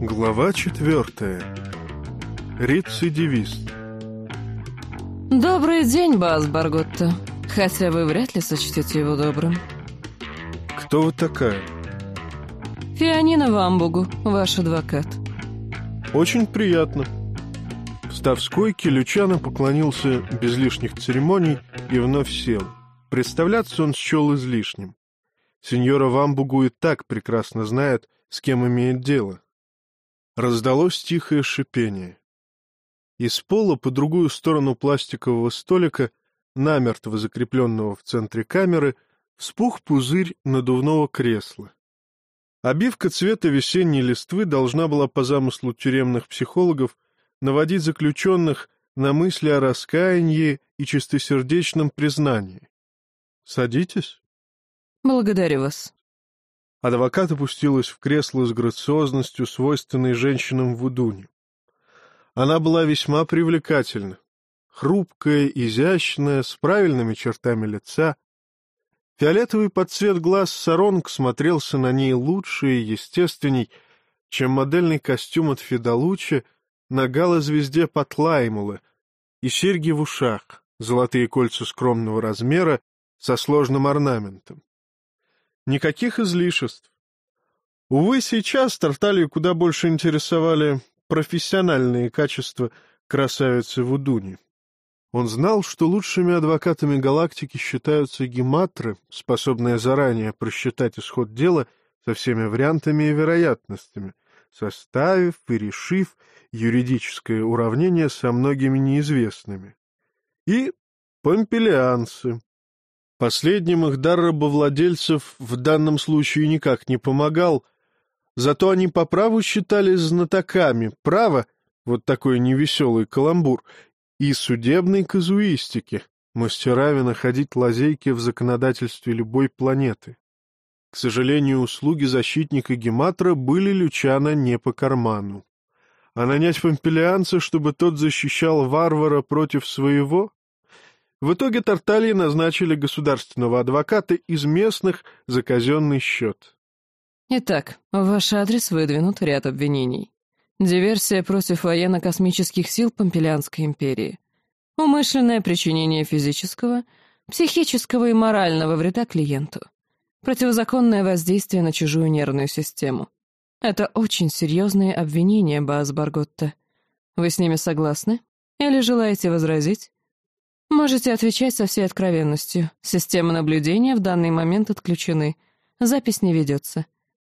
Глава четвертая. Рецидивист. Добрый день, Баз Барготта. Хотя вы вряд ли сочтете его добрым. Кто вы такая? Фианина Вамбугу, ваш адвокат. Очень приятно. Встав с койки, Лючано поклонился без лишних церемоний и вновь сел. Представляться он счел излишним. Сеньора Вамбугу и так прекрасно знает, с кем имеет дело. Раздалось тихое шипение. Из пола по другую сторону пластикового столика, намертво закрепленного в центре камеры, вспух пузырь надувного кресла. Обивка цвета весенней листвы должна была по замыслу тюремных психологов наводить заключенных на мысли о раскаянии и чистосердечном признании. «Садитесь». «Благодарю вас». Адвокат опустилась в кресло с грациозностью, свойственной женщинам в Удуне. Она была весьма привлекательна. Хрупкая, изящная, с правильными чертами лица. Фиолетовый подцвет глаз Саронг смотрелся на ней лучше и естественней, чем модельный костюм от Федолучи на гала-звезде Патлаймула и серьги в ушах, золотые кольца скромного размера со сложным орнаментом. Никаких излишеств. Увы, сейчас Тарталию куда больше интересовали профессиональные качества красавицы Вудуни. Он знал, что лучшими адвокатами галактики считаются гематры, способные заранее просчитать исход дела со всеми вариантами и вероятностями, составив и решив юридическое уравнение со многими неизвестными. И помпелианцы, Последним их дар рабовладельцев в данном случае никак не помогал, зато они по праву считались знатоками права, вот такой невеселый каламбур, и судебной казуистики, мастерами находить лазейки в законодательстве любой планеты. К сожалению, услуги защитника Гематра были Лючана не по карману. А нанять помпелианца, чтобы тот защищал варвара против своего? В итоге Тартальи назначили государственного адвоката из местных за казенный счет. Итак, в ваш адрес выдвинут ряд обвинений. Диверсия против военно-космических сил Помпелианской империи. Умышленное причинение физического, психического и морального вреда клиенту. Противозаконное воздействие на чужую нервную систему. Это очень серьезные обвинения, Баас Барготта. Вы с ними согласны? Или желаете возразить? Можете отвечать со всей откровенностью. Системы наблюдения в данный момент отключены. Запись не ведется.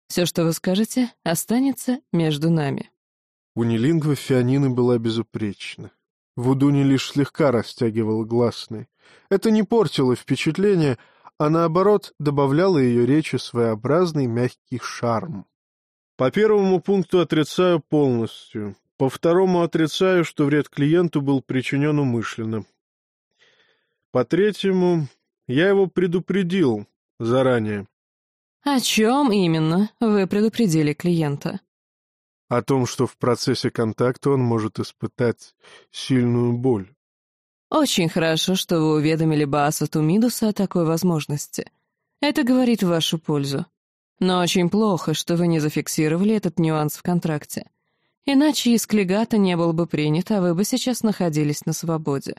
Все, что вы скажете, останется между нами. Унилингва Фианины была безупречна. Вудуни лишь слегка растягивала гласные. Это не портило впечатление, а наоборот добавляло ее речи своеобразный мягкий шарм. По первому пункту отрицаю полностью. По второму отрицаю, что вред клиенту был причинен умышленно. По третьему, я его предупредил заранее. О чем именно вы предупредили клиента? О том, что в процессе контакта он может испытать сильную боль. Очень хорошо, что вы уведомили Бааса Тумидуса о такой возможности. Это говорит в вашу пользу. Но очень плохо, что вы не зафиксировали этот нюанс в контракте. Иначе из Клегата не был бы принят, а вы бы сейчас находились на свободе.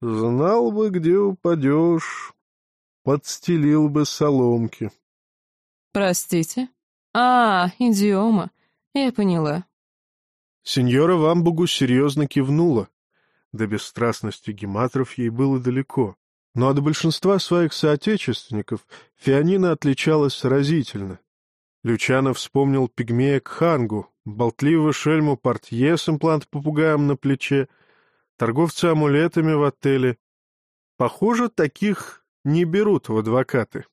Знал бы, где упадешь, подстелил бы соломки. Простите? А, идиома. Я поняла. Сеньора Вамбугу серьезно кивнула. До бесстрастности гематров ей было далеко. Но от большинства своих соотечественников Фианина отличалась разительно. Лючано вспомнил пигмея Кхангу, болтливого шельму портье с имплант-попугаем на плече — торговцы амулетами в отеле. Похоже, таких не берут в адвокаты.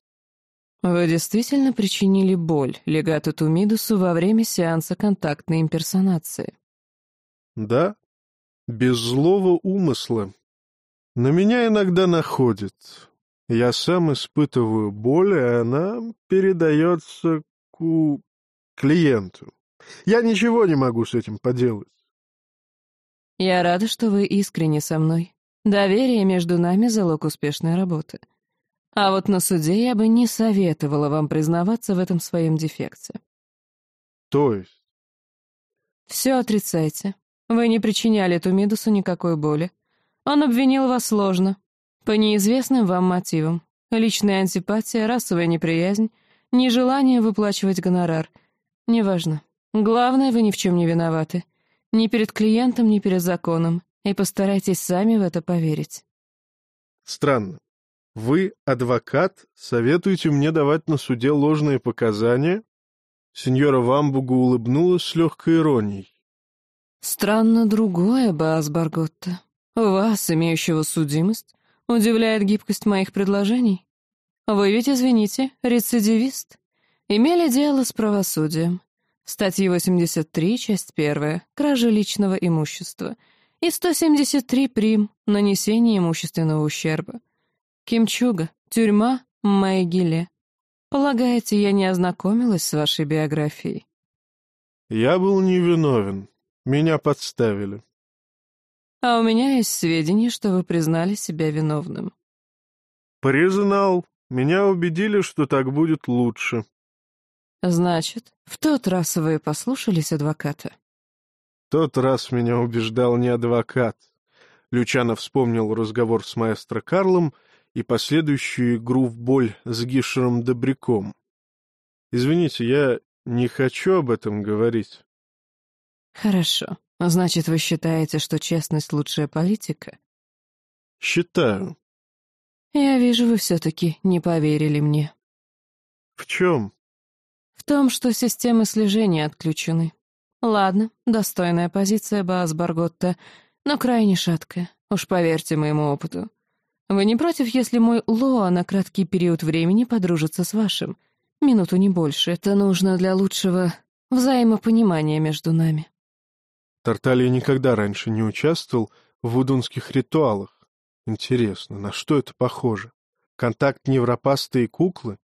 Вы действительно причинили боль легату Тумидусу во время сеанса контактной имперсонации? Да, без злого умысла. На меня иногда находит. Я сам испытываю боль, и она передается к клиенту. Я ничего не могу с этим поделать. Я рада, что вы искренне со мной. Доверие между нами — залог успешной работы. А вот на суде я бы не советовала вам признаваться в этом своем дефекте. То есть? Все отрицайте. Вы не причиняли Тумидусу никакой боли. Он обвинил вас ложно, по неизвестным вам мотивам. Личная антипатия, расовая неприязнь, нежелание выплачивать гонорар. Неважно. Главное, вы ни в чем не виноваты. Ни перед клиентом, ни перед законом. И постарайтесь сами в это поверить. Странно. Вы, адвокат, советуете мне давать на суде ложные показания? Сеньора Вамбугу улыбнулась с легкой иронией. Странно другое, Баас Барготта. Вас, имеющего судимость, удивляет гибкость моих предложений. Вы ведь, извините, рецидивист. Имели дело с правосудием. Статьи 83, часть 1, кража личного имущества, и 173 прим, нанесение имущественного ущерба. Кимчуга, тюрьма, Майгиле. Полагаете, я не ознакомилась с вашей биографией? Я был невиновен. Меня подставили. А у меня есть сведения, что вы признали себя виновным. Признал. Меня убедили, что так будет лучше. Значит, в тот раз вы послушались адвоката? В тот раз меня убеждал не адвокат. Лючано вспомнил разговор с маэстро Карлом и последующую игру в боль с Гишером Добряком. Извините, я не хочу об этом говорить. Хорошо. Значит, вы считаете, что честность — лучшая политика? Считаю. Я вижу, вы все-таки не поверили мне. В чем? В том, что системы слежения отключены. Ладно, достойная позиция, Баас Барготта, но крайне шаткая, уж поверьте моему опыту. Вы не против, если мой Лоа на краткий период времени подружится с вашим? Минуту не больше, это нужно для лучшего взаимопонимания между нами. Тарталья никогда раньше не участвовал в вудунских ритуалах. Интересно, на что это похоже? Контакт невропасты и куклы?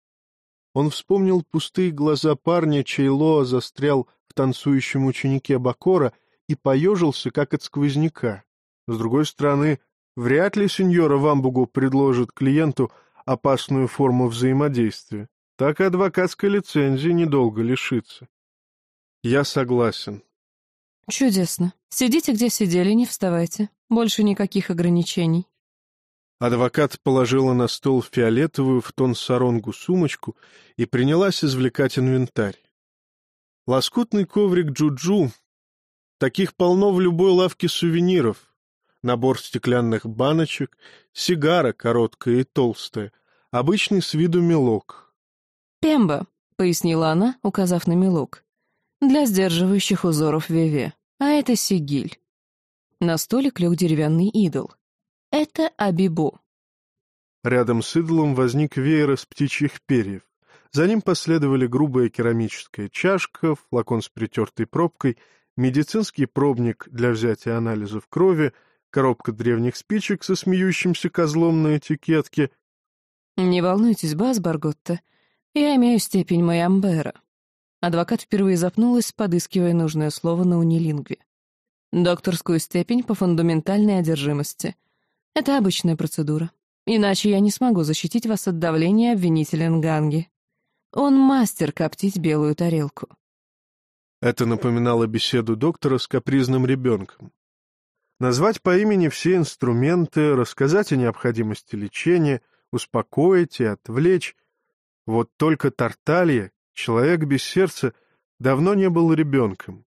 Он вспомнил пустые глаза парня, чей Лоа застрял в танцующем ученике Бакора и поежился, как от сквозняка. С другой стороны, вряд ли сеньора Вамбугу предложит клиенту опасную форму взаимодействия. Так и адвокатской лицензии недолго лишится. Я согласен. Чудесно. Сидите, где сидели, не вставайте. Больше никаких ограничений. Адвокат положила на стол фиолетовую в тон саронгу сумочку и принялась извлекать инвентарь. Лоскутный коврик Джуджу. Таких полно в любой лавке сувениров. Набор стеклянных баночек, сигара короткая и толстая, обычный с виду мелок. «Пемба», — пояснила она, указав на мелок, — «для сдерживающих узоров Веве, а это сигиль». На столик лег деревянный идол — это Абибо. Рядом с идолом возник веер из птичьих перьев. За ним последовали грубая керамическая чашка, флакон с притертой пробкой, медицинский пробник для взятия анализов крови, коробка древних спичек со смеющимся козлом на этикетке. «Не волнуйтесь, Бас Барготта, я имею степень Майамбера». Адвокат впервые запнулась, подыскивая нужное слово на унилингве. «Докторскую степень по фундаментальной одержимости. Это обычная процедура. Иначе я не смогу защитить вас от давления обвинителя Нганги. Он мастер коптить белую тарелку. Это напоминало беседу доктора с капризным ребенком. Назвать по имени все инструменты, рассказать о необходимости лечения, успокоить и отвлечь. Вот только Тарталья, человек без сердца, давно не был ребенком.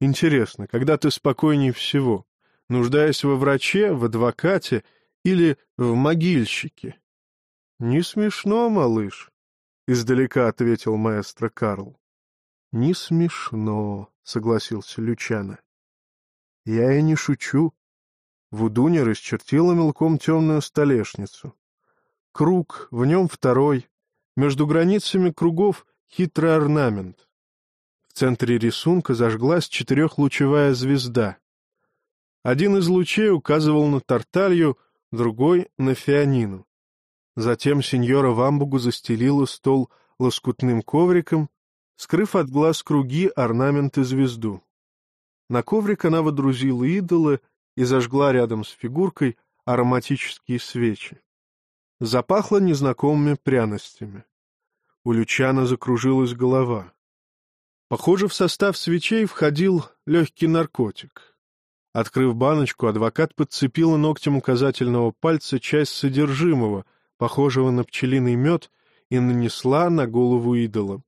Интересно, когда ты спокойней всего? нуждаясь во враче, в адвокате или в могильщике. — Не смешно, малыш, — издалека ответил маэстро Карл. — Не смешно, — согласился Лючано. — Я и не шучу. Вудуня расчертила мелком темную столешницу. Круг, в нем второй, между границами кругов хитрый орнамент. В центре рисунка зажглась четырехлучевая звезда. Один из лучей указывал на Тарталью, другой — на Фианину. Затем сеньора Вамбугу застелила стол лоскутным ковриком, скрыв от глаз круги, орнамент и звезду. На коврик она водрузила идола и зажгла рядом с фигуркой ароматические свечи. Запахло незнакомыми пряностями. У Лючана закружилась голова. Похоже, в состав свечей входил легкий наркотик. Открыв баночку, адвокат подцепила ногтем указательного пальца часть содержимого, похожего на пчелиный мед, и нанесла на голову идола.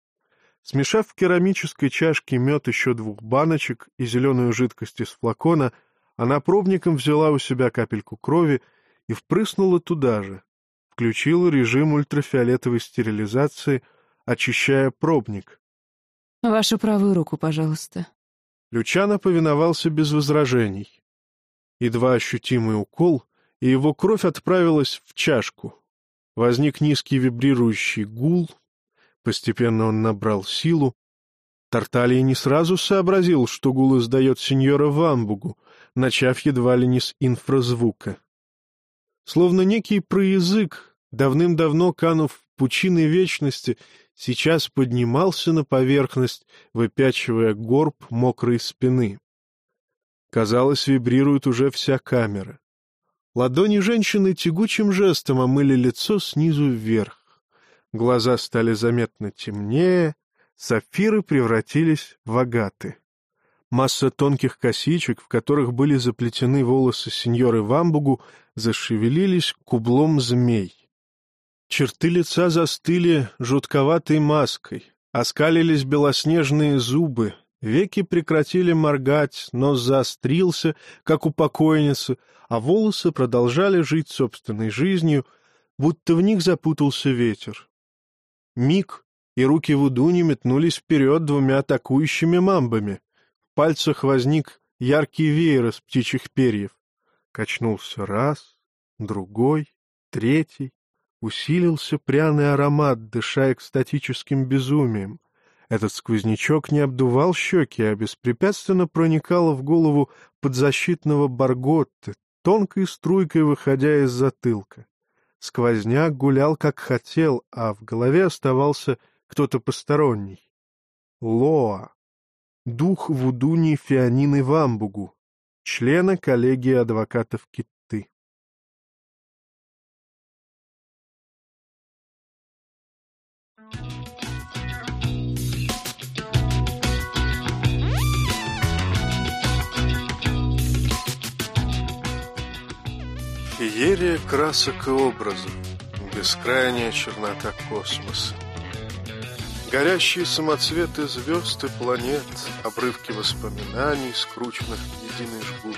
Смешав в керамической чашке мед еще двух баночек и зеленую жидкость из флакона, она пробником взяла у себя капельку крови и впрыснула туда же. Включила режим ультрафиолетовой стерилизации, очищая пробник. — Вашу правую руку, пожалуйста. Лючано повиновался без возражений. Едва ощутимый укол, и его кровь отправилась в чашку. Возник низкий вибрирующий гул, постепенно он набрал силу. Тарталий не сразу сообразил, что гул издает сеньора Вамбугу, начав едва ли не с инфразвука. Словно некий проязык, давным-давно канув в пучины вечности, сейчас поднимался на поверхность, выпячивая горб мокрой спины. Казалось, вибрирует уже вся камера. Ладони женщины тягучим жестом омыли лицо снизу вверх. Глаза стали заметно темнее, сапфиры превратились в агаты. Масса тонких косичек, в которых были заплетены волосы сеньоры Вамбугу, зашевелились кублом змей. Черты лица застыли жутковатой маской, оскалились белоснежные зубы, веки прекратили моргать, нос заострился, как у покойницы, а волосы продолжали жить собственной жизнью, будто в них запутался ветер. Миг, и руки Вудуни метнулись вперед двумя атакующими мамбами. В пальцах возник яркий веер из птичьих перьев. Качнулся раз, другой, третий. Усилился пряный аромат, дыша экстатическим безумием. Этот сквознячок не обдувал щеки, а беспрепятственно проникал в голову подзащитного Барготты, тонкой струйкой выходя из затылка. Сквозняк гулял как хотел, а в голове оставался кто-то посторонний. Лоа. Дух Вудуни Фианины Вамбугу, члена коллегии адвокатов Кита. Феерия красок и образов, бескрайняя чернота космоса. Горящие самоцветы звезд и планет, обрывки воспоминаний, скрученных в единый жгут.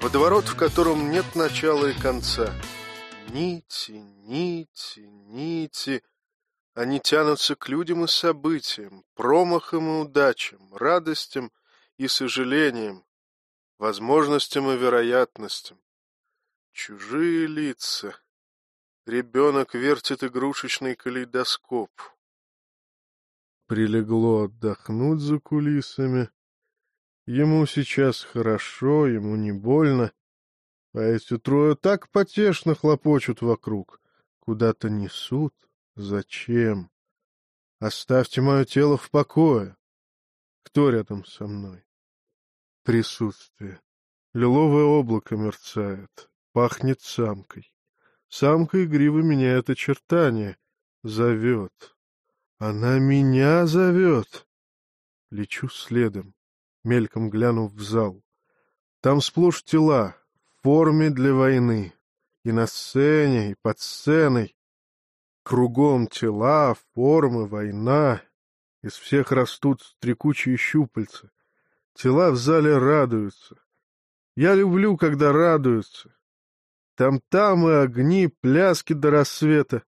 Водоворот, в котором нет начала и конца. Нити, нити, нити. Они тянутся к людям и событиям, промахам и удачам, радостям и сожалениям, возможностям и вероятностям. Чужие лица. Ребенок вертит игрушечный калейдоскоп. Прилегло отдохнуть за кулисами. Ему сейчас хорошо, ему не больно. А эти трое так потешно хлопочут вокруг. Куда-то несут. Зачем? Оставьте мое тело в покое. Кто рядом со мной? Присутствие. Лиловое облако мерцает. Пахнет самкой. Самка игриво меняет очертания. Зовет. Она меня зовет. Лечу следом, мельком глянув в зал. Там сплошь тела, в форме для войны. И на сцене, и под сценой. Кругом тела, формы, война. Из всех растут стрекучие щупальца. Тела в зале радуются. Я люблю, когда радуются. Там-там и огни, пляски до рассвета.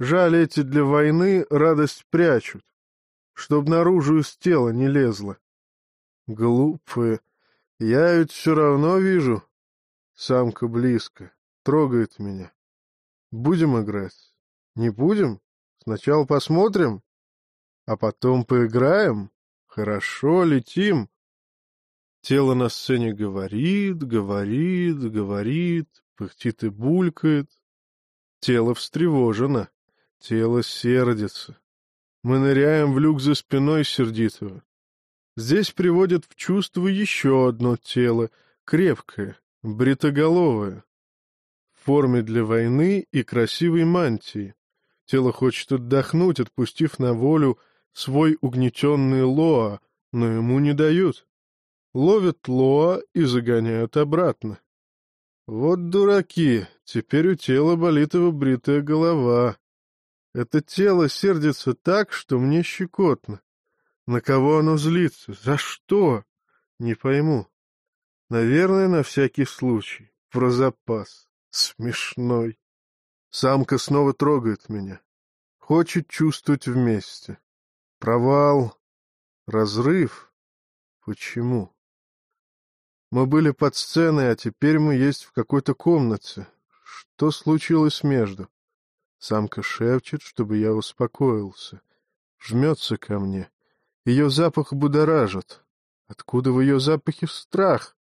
Жаль, эти для войны радость прячут, чтоб наружу из тела не лезло. Глупые. Я ведь все равно вижу. Самка близко, трогает меня. Будем играть? Не будем? Сначала посмотрим, а потом поиграем? Хорошо, летим. Тело на сцене говорит, говорит, говорит, пыхтит и булькает. Тело встревожено, тело сердится. Мы ныряем в люк за спиной сердитого. Здесь приводят в чувство еще одно тело, крепкое, бритоголовое. форме для войны и красивой мантии. Тело хочет отдохнуть, отпустив на волю свой угнетенный Лоа, но ему не дают. Ловят Лоа и загоняют обратно. Вот дураки, теперь у тела болит его бритая голова. Это тело сердится так, что мне щекотно. На кого оно злится? За что? Не пойму. Наверное, на всякий случай. Про запас. Смешной. Самка снова трогает меня. Хочет чувствовать вместе. Провал. Разрыв. Почему? Мы были под сценой, а теперь мы есть в какой-то комнате. Что случилось между? Самка шепчет, чтобы я успокоился. Жмется ко мне. Ее запах будоражит. Откуда в ее запахе страх?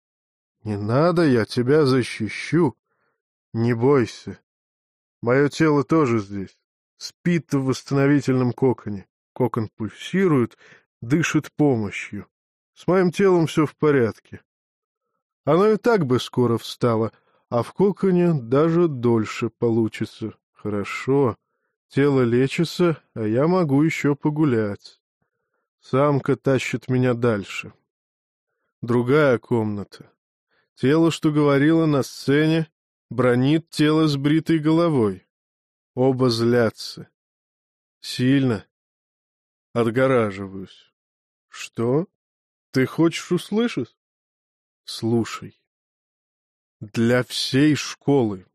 Не надо, я тебя защищу. Не бойся. Мое тело тоже здесь. Спит в восстановительном коконе. Кокон пульсирует, дышит помощью. С моим телом все в порядке. Оно и так бы скоро встало, а в коконе даже дольше получится. Хорошо, тело лечится, а я могу еще погулять. Самка тащит меня дальше. Другая комната. Тело, что говорило на сцене, бронит тело с бритой головой. Оба злятся. Сильно. Отгораживаюсь. Что? Ты хочешь услышать? Слушай. Для всей школы.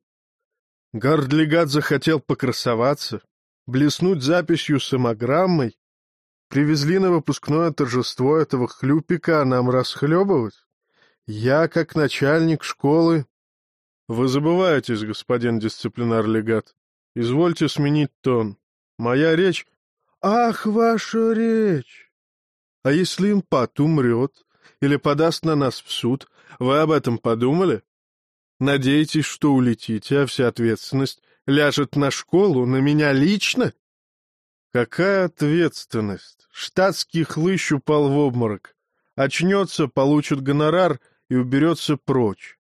Гардлигат захотел покрасоваться, блеснуть записью самограммой. Привезли на выпускное торжество этого хлюпика, а нам расхлебывать? Я, как начальник школы... Вы забываетесь, господин дисциплинар-легат. Извольте сменить тон. Моя речь... Ах, ваша речь! А если импат умрет или подаст на нас в суд, вы об этом подумали? Надеетесь, что улетите, а вся ответственность ляжет на школу, на меня лично? Какая ответственность? Штатский хлыщ упал в обморок. Очнется, получит гонорар и уберется прочь.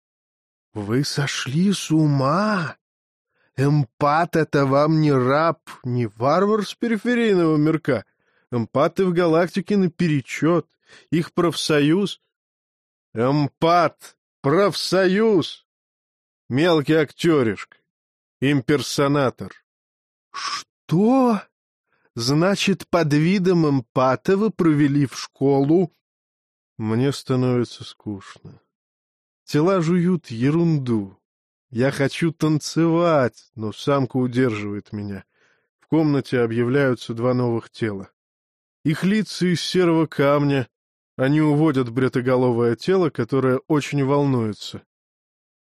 Вы сошли с ума? Эмпат — это вам не раб, не варвар с периферийного мирка. Эмпаты в галактике наперечет. Их профсоюз... Эмпат! Профсоюз! Мелкий актеришка. Имперсонатор. Что? Значит, под видом эмпата вы провели в школу? Мне становится скучно. Тела жуют ерунду. Я хочу танцевать, но самка удерживает меня. В комнате объявляются два новых тела. Их лица из серого камня. Они уводят бретоголовое тело, которое очень волнуется.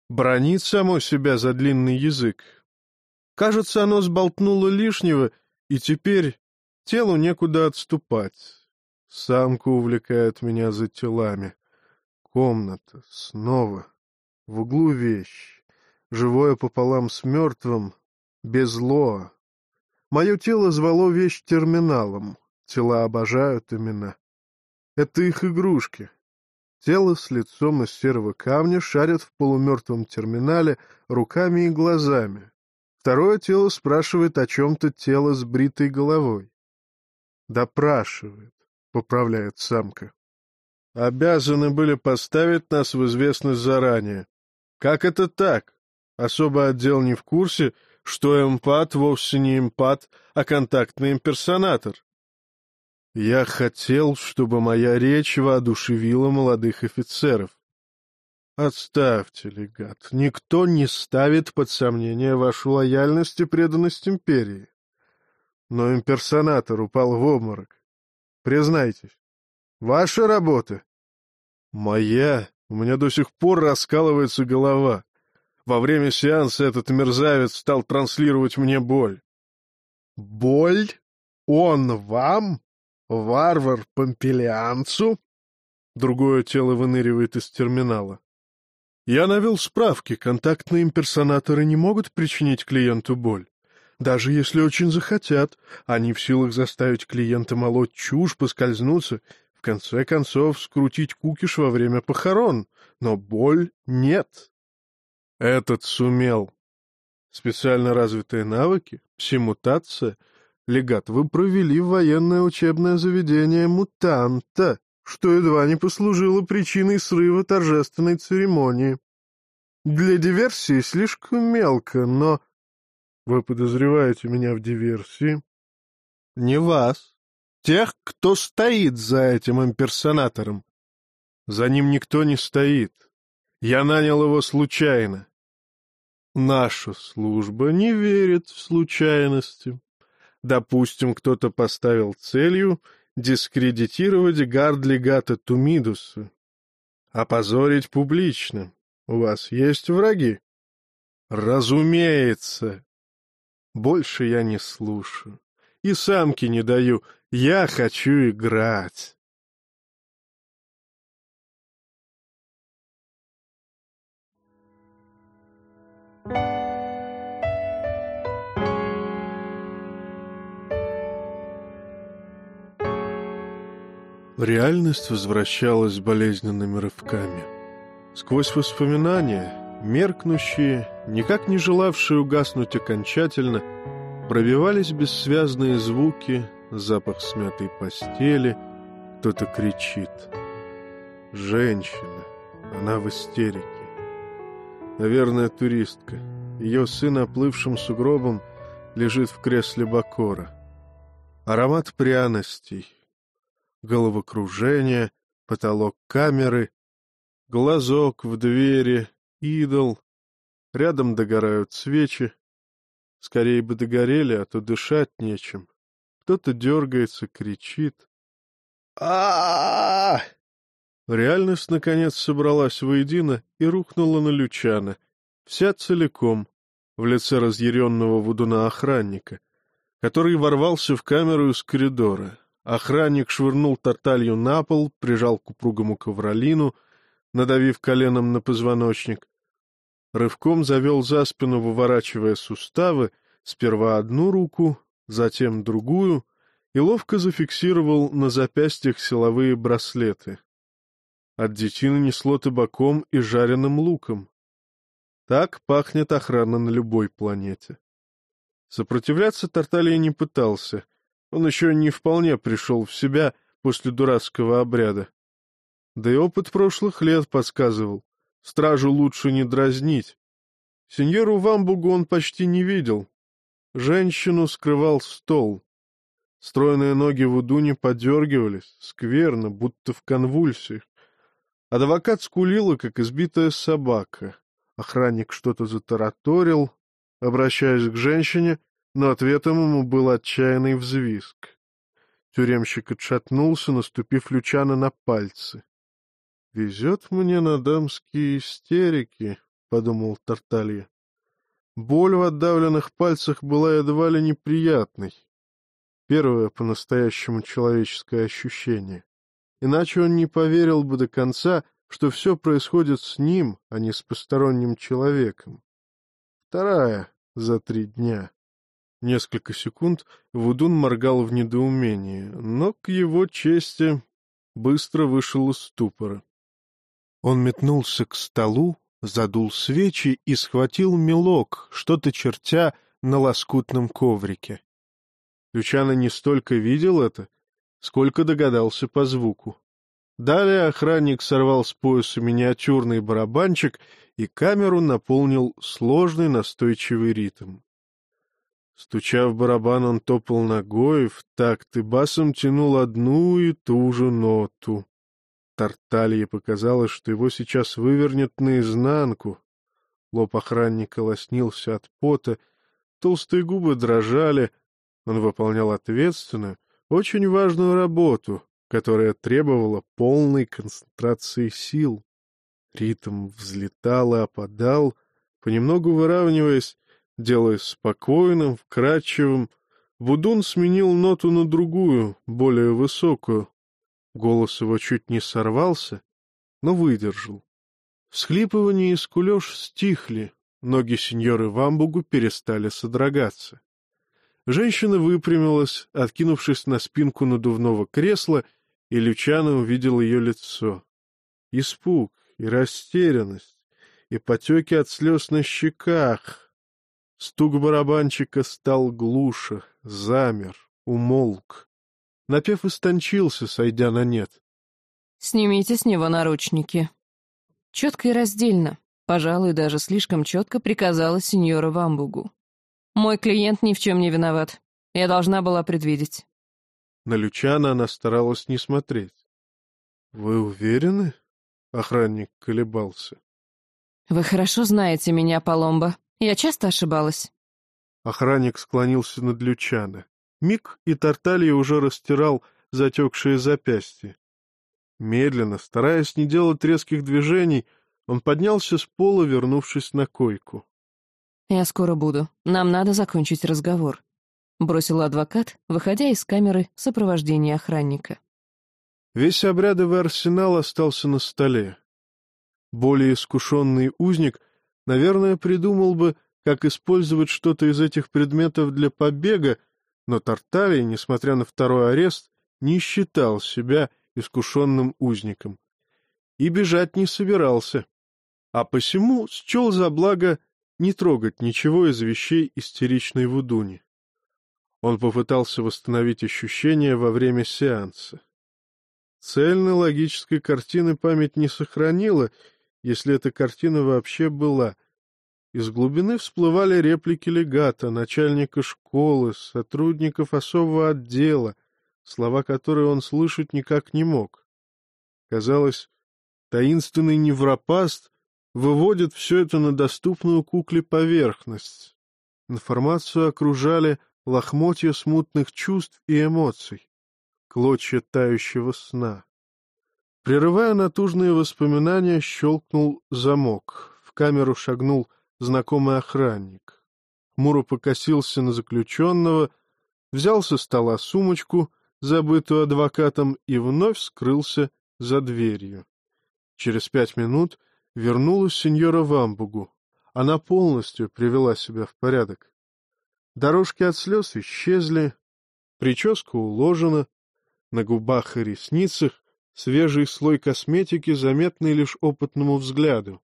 Бронит само себя за длинный язык. Кажется, оно сболтнуло лишнего, и теперь телу некуда отступать. Самка увлекает меня за телами. Комната. Снова. В углу вещь. Живое пополам с мертвым. Без лоа. Мое тело звало вещь терминалом. Тела обожают имена. Это их игрушки. Тело с лицом из серого камня шарит в полумертвом терминале руками и глазами. Второе тело спрашивает о чем-то тело с бритой головой. Допрашивает, поправляет самка. Обязаны были поставить нас в известность заранее. Как это так? Особо отдел не в курсе, что эмпат вовсе не эмпат, а контактный имперсонатор. Я хотел, чтобы моя речь воодушевила молодых офицеров. Отставьте, легат. Никто не ставит под сомнение вашу лояльность и преданность империи. Но имперсонатор упал в обморок. Признайтесь, ваша работа? Моя. У меня до сих пор раскалывается голова. Во время сеанса этот мерзавец стал транслировать мне боль. Боль? Он вам? Варвар Помпелианцу? Другое тело выныривает из терминала. Я навел справки, контактные имперсонаторы не могут причинить клиенту боль. Даже если очень захотят, они в силах заставить клиента молоть чушь, поскользнуться, в конце концов скрутить кукиш во время похорон, но боль нет. Этот сумел. Специально развитые навыки, псимутация. Легат, вы провели военное учебное заведение мутанта, что едва не послужило причиной срыва торжественной церемонии. Для диверсии слишком мелко, но... Вы подозреваете меня в диверсии? Не вас. Тех, кто стоит за этим имперсонатором. За ним никто не стоит. Я нанял его случайно. Наша служба не верит в случайности. Допустим, кто-то поставил целью дискредитировать Гардлигата Тумидуса. Опозорить публично. У вас есть враги? Разумеется. Больше я не слушаю. И самки не даю. Я хочу играть. Реальность возвращалась болезненными рывками. Сквозь воспоминания, меркнущие, никак не желавшие угаснуть окончательно, пробивались бессвязные звуки, запах смятой постели, кто-то кричит. Женщина, она в истерике. Наверное, туристка. Ее сын оплывшим сугробом лежит в кресле Бакора. Аромат пряностей, головокружение, потолок камеры, глазок в двери, идол. Рядом догорают свечи. Скорее бы догорели, а то дышать нечем. Кто-то дергается, кричит. а, Реальность, наконец, собралась воедино и рухнула на Лючана, вся целиком, в лице разъяренного вудуна охранника, который ворвался в камеру из коридора. Охранник швырнул тарталью на пол, прижал к упругому ковролину, надавив коленом на позвоночник. Рывком завел за спину, выворачивая суставы, сперва одну руку, затем другую, и ловко зафиксировал на запястьях силовые браслеты. От детины несло табаком и жареным луком. Так пахнет охрана на любой планете. Сопротивляться Тарталия не пытался, он еще не вполне пришел в себя после дурацкого обряда. Да и опыт прошлых лет подсказывал. Стражу лучше не дразнить. Сеньору Вамбугу он почти не видел. Женщину скрывал стол. Стройные ноги в удуне подергивались, скверно, будто в конвульсиях. Адвокат скулила, как избитая собака. Охранник что-то затараторил, обращаясь к женщине, но ответом ему был отчаянный взвизг. Тюремщик отшатнулся, наступив Лючана на пальцы. — Везет мне на дамские истерики, — подумал Тарталья. Боль в отдавленных пальцах была едва ли неприятной. Первое по-настоящему человеческое ощущение. Иначе он не поверил бы до конца, что все происходит с ним, а не с посторонним человеком. Вторая за три дня. Несколько секунд Вудун моргал в недоумении, но, к его чести, быстро вышел из ступора. Он метнулся к столу, задул свечи и схватил мелок, что-то чертя на лоскутном коврике. Лючано не столько видел это, сколько догадался по звуку. Далее охранник сорвал с пояса миниатюрный барабанчик и камеру наполнил сложный настойчивый ритм. Стуча в барабан, он топал ногой в такт и басом тянул одну и ту же ноту. Тарталье показалось, что его сейчас вывернет наизнанку. Лоб охранника лоснился от пота, толстые губы дрожали. Он выполнял ответственную, очень важную работу, которая требовала полной концентрации сил. Ритм взлетал и опадал, понемногу выравниваясь, Делаясь спокойным, вкрадчивым, Будун сменил ноту на другую, более высокую. Голос его чуть не сорвался, но выдержал. Всхлипывание и скулеж стихли, ноги сеньоры Вамбугу перестали содрогаться. Женщина выпрямилась, откинувшись на спинку надувного кресла, и Лючано увидел ее лицо. Испуг и растерянность, и потеки от слез на щеках, Стук барабанчика стал глуше, замер, умолк. Напев истончился, сойдя на нет. «Снимите с него наручники». Четко и раздельно, пожалуй, даже слишком четко приказала сеньора Вамбугу. «Мой клиент ни в чем не виноват. Я должна была предвидеть». На Лючана она старалась не смотреть. «Вы уверены?» — охранник колебался. «Вы хорошо знаете меня, Паломба. Я часто ошибалась». Охранник склонился над Лючана. Миг и Тарталья уже растирал затекшие запястья. Медленно, стараясь не делать резких движений, он поднялся с пола, вернувшись на койку. «Я скоро буду. Нам надо закончить разговор», — бросил адвокат, выходя из камеры в сопровождении охранника. Весь обрядовый арсенал остался на столе. Более искушенный узник, наверное, придумал бы, как использовать что-то из этих предметов для побега, но Тарталий, несмотря на второй арест, не считал себя искушенным узником. И бежать не собирался, а посему счел за благо не трогать ничего из вещей истеричной Вудуни. Он попытался восстановить ощущения во время сеанса. Цельной логической картины память не сохранила, если эта картина вообще была. Из глубины всплывали реплики легата, начальника школы, сотрудников особого отдела, слова которые он слышать никак не мог. Казалось, таинственный невропаст выводит все это на доступную кукле поверхность. Информацию окружали лохмотья смутных чувств и эмоций, клочья тающего сна. Прерывая натужные воспоминания, щелкнул замок. В камеру шагнул знакомый охранник. Хмуро покосился на заключенного, взял со стола сумочку — забытую адвокатом, и вновь скрылся за дверью. Через пять минут вернулась сеньора Вамбугу. Она полностью привела себя в порядок. Дорожки от слез исчезли, прическа уложена, на губах и ресницах свежий слой косметики, заметный лишь опытному взгляду.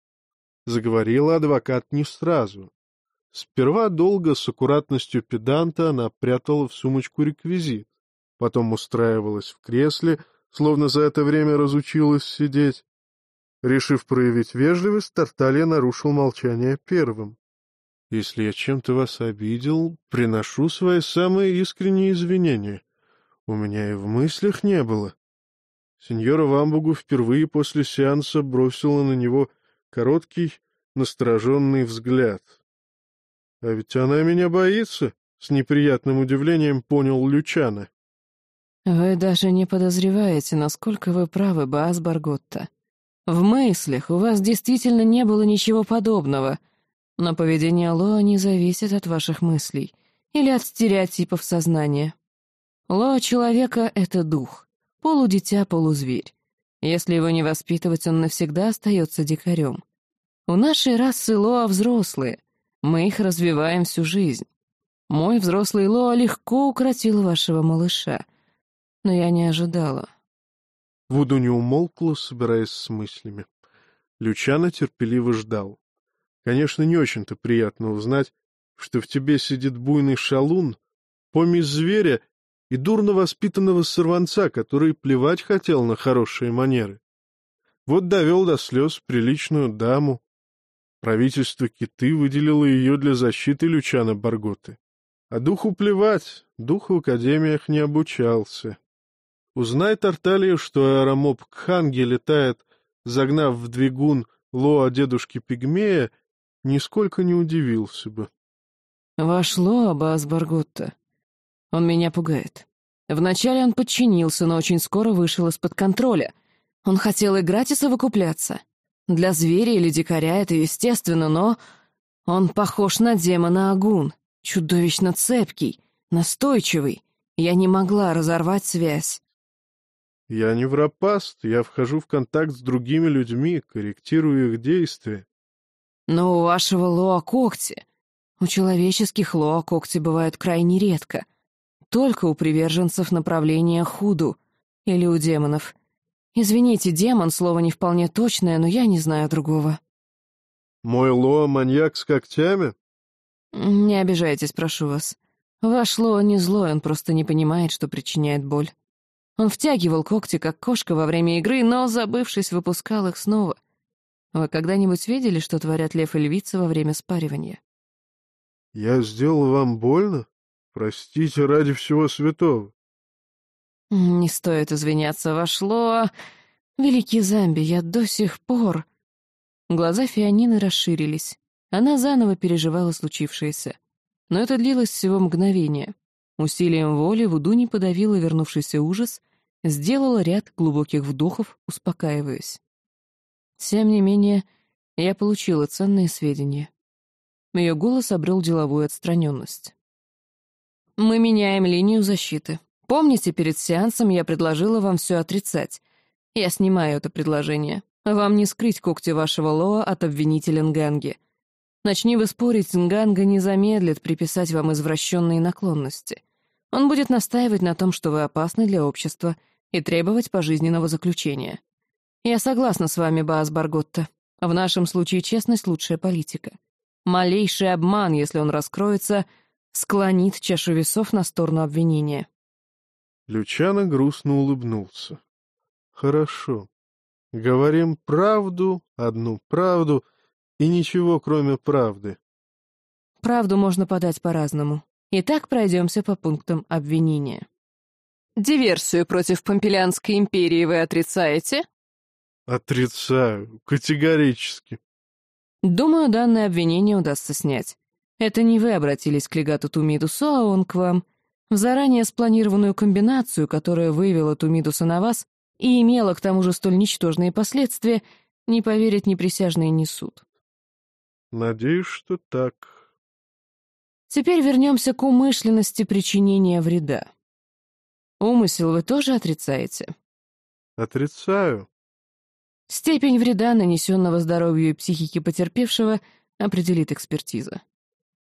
Заговорила адвокат не сразу. Сперва долго, с аккуратностью педанта, она прятала в сумочку реквизит потом устраивалась в кресле, словно за это время разучилась сидеть. Решив проявить вежливость, Тарталья нарушил молчание первым. — Если я чем-то вас обидел, приношу свои самые искренние извинения. У меня и в мыслях не было. Сеньора Вамбугу впервые после сеанса бросила на него короткий, настороженный взгляд. — А ведь она меня боится, — с неприятным удивлением понял Лючана. «Вы даже не подозреваете, насколько вы правы, Баас Барготта. В мыслях у вас действительно не было ничего подобного, но поведение Лоа не зависит от ваших мыслей или от стереотипов сознания. Лоа человека — это дух, полудитя, полузверь. Если его не воспитывать, он навсегда остается дикарем. У нашей расы Лоа взрослые, мы их развиваем всю жизнь. Мой взрослый Лоа легко укротил вашего малыша — но я не ожидала. Вуду не умолкла, собираясь с мыслями. Лючано терпеливо ждал. Конечно, не очень-то приятно узнать, что в тебе сидит буйный шалун, помесь зверя и дурно воспитанного сорванца, который плевать хотел на хорошие манеры. Вот довел до слез приличную даму. Правительство Киты выделило ее для защиты Лючана Барготы. А духу плевать, дух в академиях не обучался. Узнай, Тарталия, что аэромоб Кханги летает, загнав в двигун Лоа дедушки Пигмея, нисколько не удивился бы. Ваш Лоа, Баас Барготта, он меня пугает. Вначале он подчинился, но очень скоро вышел из-под контроля. Он хотел играть и совокупляться. Для зверя или дикаря это естественно, но... Он похож на демона Агун, чудовищно цепкий, настойчивый. Я не могла разорвать связь. Я не врапаст, я вхожу в контакт с другими людьми, корректирую их действия. Но у вашего лоа когти. У человеческих лоа когти бывают крайне редко. Только у приверженцев направления худу. Или у демонов. Извините, демон — слово не вполне точное, но я не знаю другого. Мой лоа — маньяк с когтями? Не обижайтесь, прошу вас. Ваш Лоа не злой, он просто не понимает, что причиняет боль. Он втягивал когти, как кошка во время игры, но, забывшись, выпускал их снова. Вы когда-нибудь видели, что творят лев и львица во время спаривания? Я сделал вам больно? Простите ради всего святого. Не стоит извиняться, вошло... Великий Замби, я до сих пор... Глаза Фианины расширились. Она заново переживала случившееся. Но это длилось всего мгновение. Усилием воли Вуду не подавила вернувшийся ужас, сделала ряд глубоких вдохов, успокаиваясь. Тем не менее, я получила ценные сведения. Ее голос обрел деловую отстраненность. «Мы меняем линию защиты. Помните, перед сеансом я предложила вам все отрицать. Я снимаю это предложение. Вам не скрыть когти вашего Лоа от обвинителя Нганги. Начни вы спорить, Нганга не замедлит приписать вам извращенные наклонности. Он будет настаивать на том, что вы опасны для общества, и требовать пожизненного заключения. Я согласна с вами, Баас Барготта. В нашем случае честность — лучшая политика. Малейший обман, если он раскроется, склонит чашу весов на сторону обвинения. Лючано грустно улыбнулся. Хорошо. Говорим правду, одну правду и ничего, кроме правды. Правду можно подать по-разному. Итак, пройдемся по пунктам обвинения. Диверсию против Помпелянской империи вы отрицаете? Отрицаю, категорически. Думаю, данное обвинение удастся снять. Это не вы обратились к легату Тумидусу, а он к вам. В заранее спланированную комбинацию, которая вывела Тумидуса на вас и имела к тому же столь ничтожные последствия, не поверит ни присяжный, ни суд. Надеюсь, что так. Теперь вернемся к умышленности причинения вреда. Умысел вы тоже отрицаете? Отрицаю. Степень вреда, нанесенного здоровью и психике потерпевшего, определит экспертиза.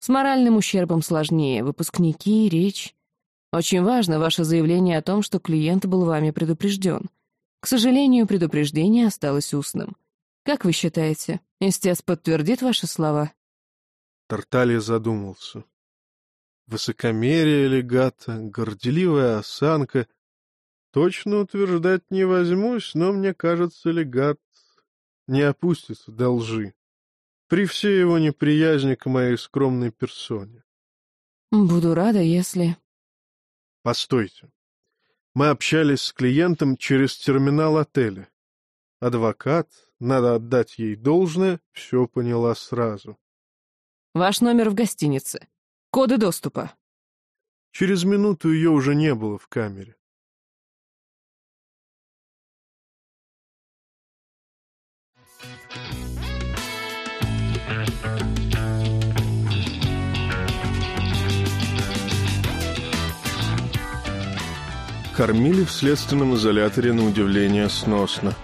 С моральным ущербом сложнее, выпускники, речь. Очень важно ваше заявление о том, что клиент был вами предупрежден. К сожалению, предупреждение осталось устным. Как вы считаете, истец подтвердит ваши слова? Тарталья задумался. Высокомерие легата, горделивая осанка — Точно утверждать не возьмусь, но мне кажется, легат не опустится до лжи. При всей его неприязни к моей скромной персоне. Буду рада, если... Постойте. Мы общались с клиентом через терминал отеля. Адвокат, надо отдать ей должное, все поняла сразу. Ваш номер в гостинице. Коды доступа. Через минуту ее уже не было в камере. Кормили в следственном изоляторе на удивление сносно.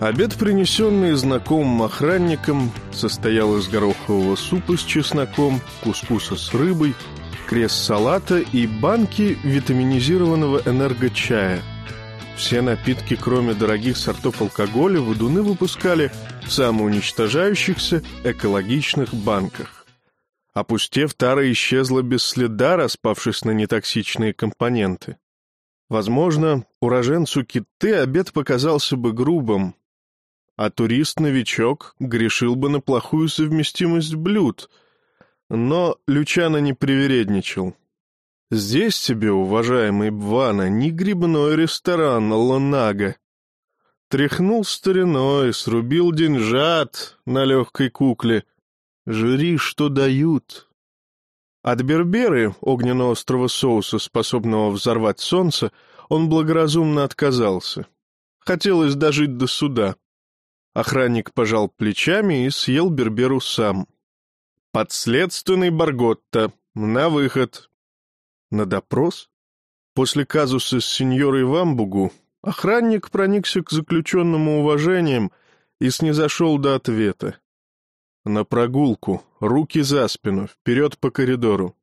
Обед, принесенный знакомым охранникам, состоял из горохового супа с чесноком, кускуса с рыбой, крест салата и банки витаминизированного энергочая. Все напитки, кроме дорогих сортов алкоголя, водуны выпускали в самоуничтожающихся экологичных банках. Опустев, тара исчезла без следа, распавшись на нетоксичные компоненты. Возможно, уроженцу Киты обед показался бы грубым, а турист-новичок грешил бы на плохую совместимость блюд. Но Лючано не привередничал. Здесь тебе, уважаемый Бвана, не грибной ресторан Лонага. Тряхнул стариной, срубил деньжат на легкой кукле. Жри, что дают. От берберы, огненно-острого соуса, способного взорвать солнце, он благоразумно отказался. Хотелось дожить до суда. Охранник пожал плечами и съел берберу сам. Подследственный Барготта. На выход. На допрос? После казуса с сеньорой Вамбугу охранник проникся к заключенному уважением и снизошел до ответа. На прогулку, руки за спину, вперед по коридору.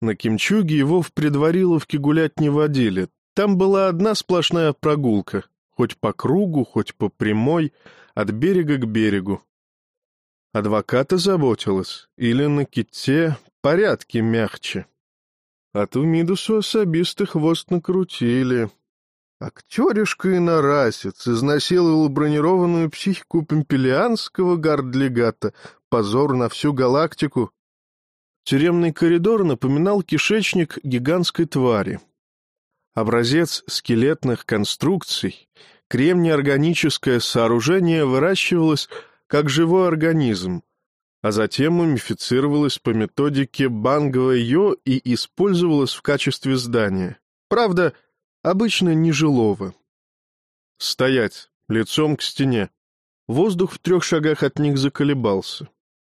На Кимчуге его в предвариловке гулять не водили. Там была одна сплошная прогулка, хоть по кругу, хоть по прямой, от берега к берегу. Адвоката заботилась, или на ките порядки мягче. А ту Мидусу особисто хвост накрутили. Актеришка и нарасец изнасиловал бронированную психику помпелианского гардлегата. Позор на всю галактику. Тюремный коридор напоминал кишечник гигантской твари. Образец скелетных конструкций, кремнеорганическое сооружение выращивалось как живой организм, а затем мумифицировалось по методике Банговой-Йо и использовалось в качестве здания. Правда, обычно нежилого. Стоять, лицом к стене. Воздух в трех шагах от них заколебался.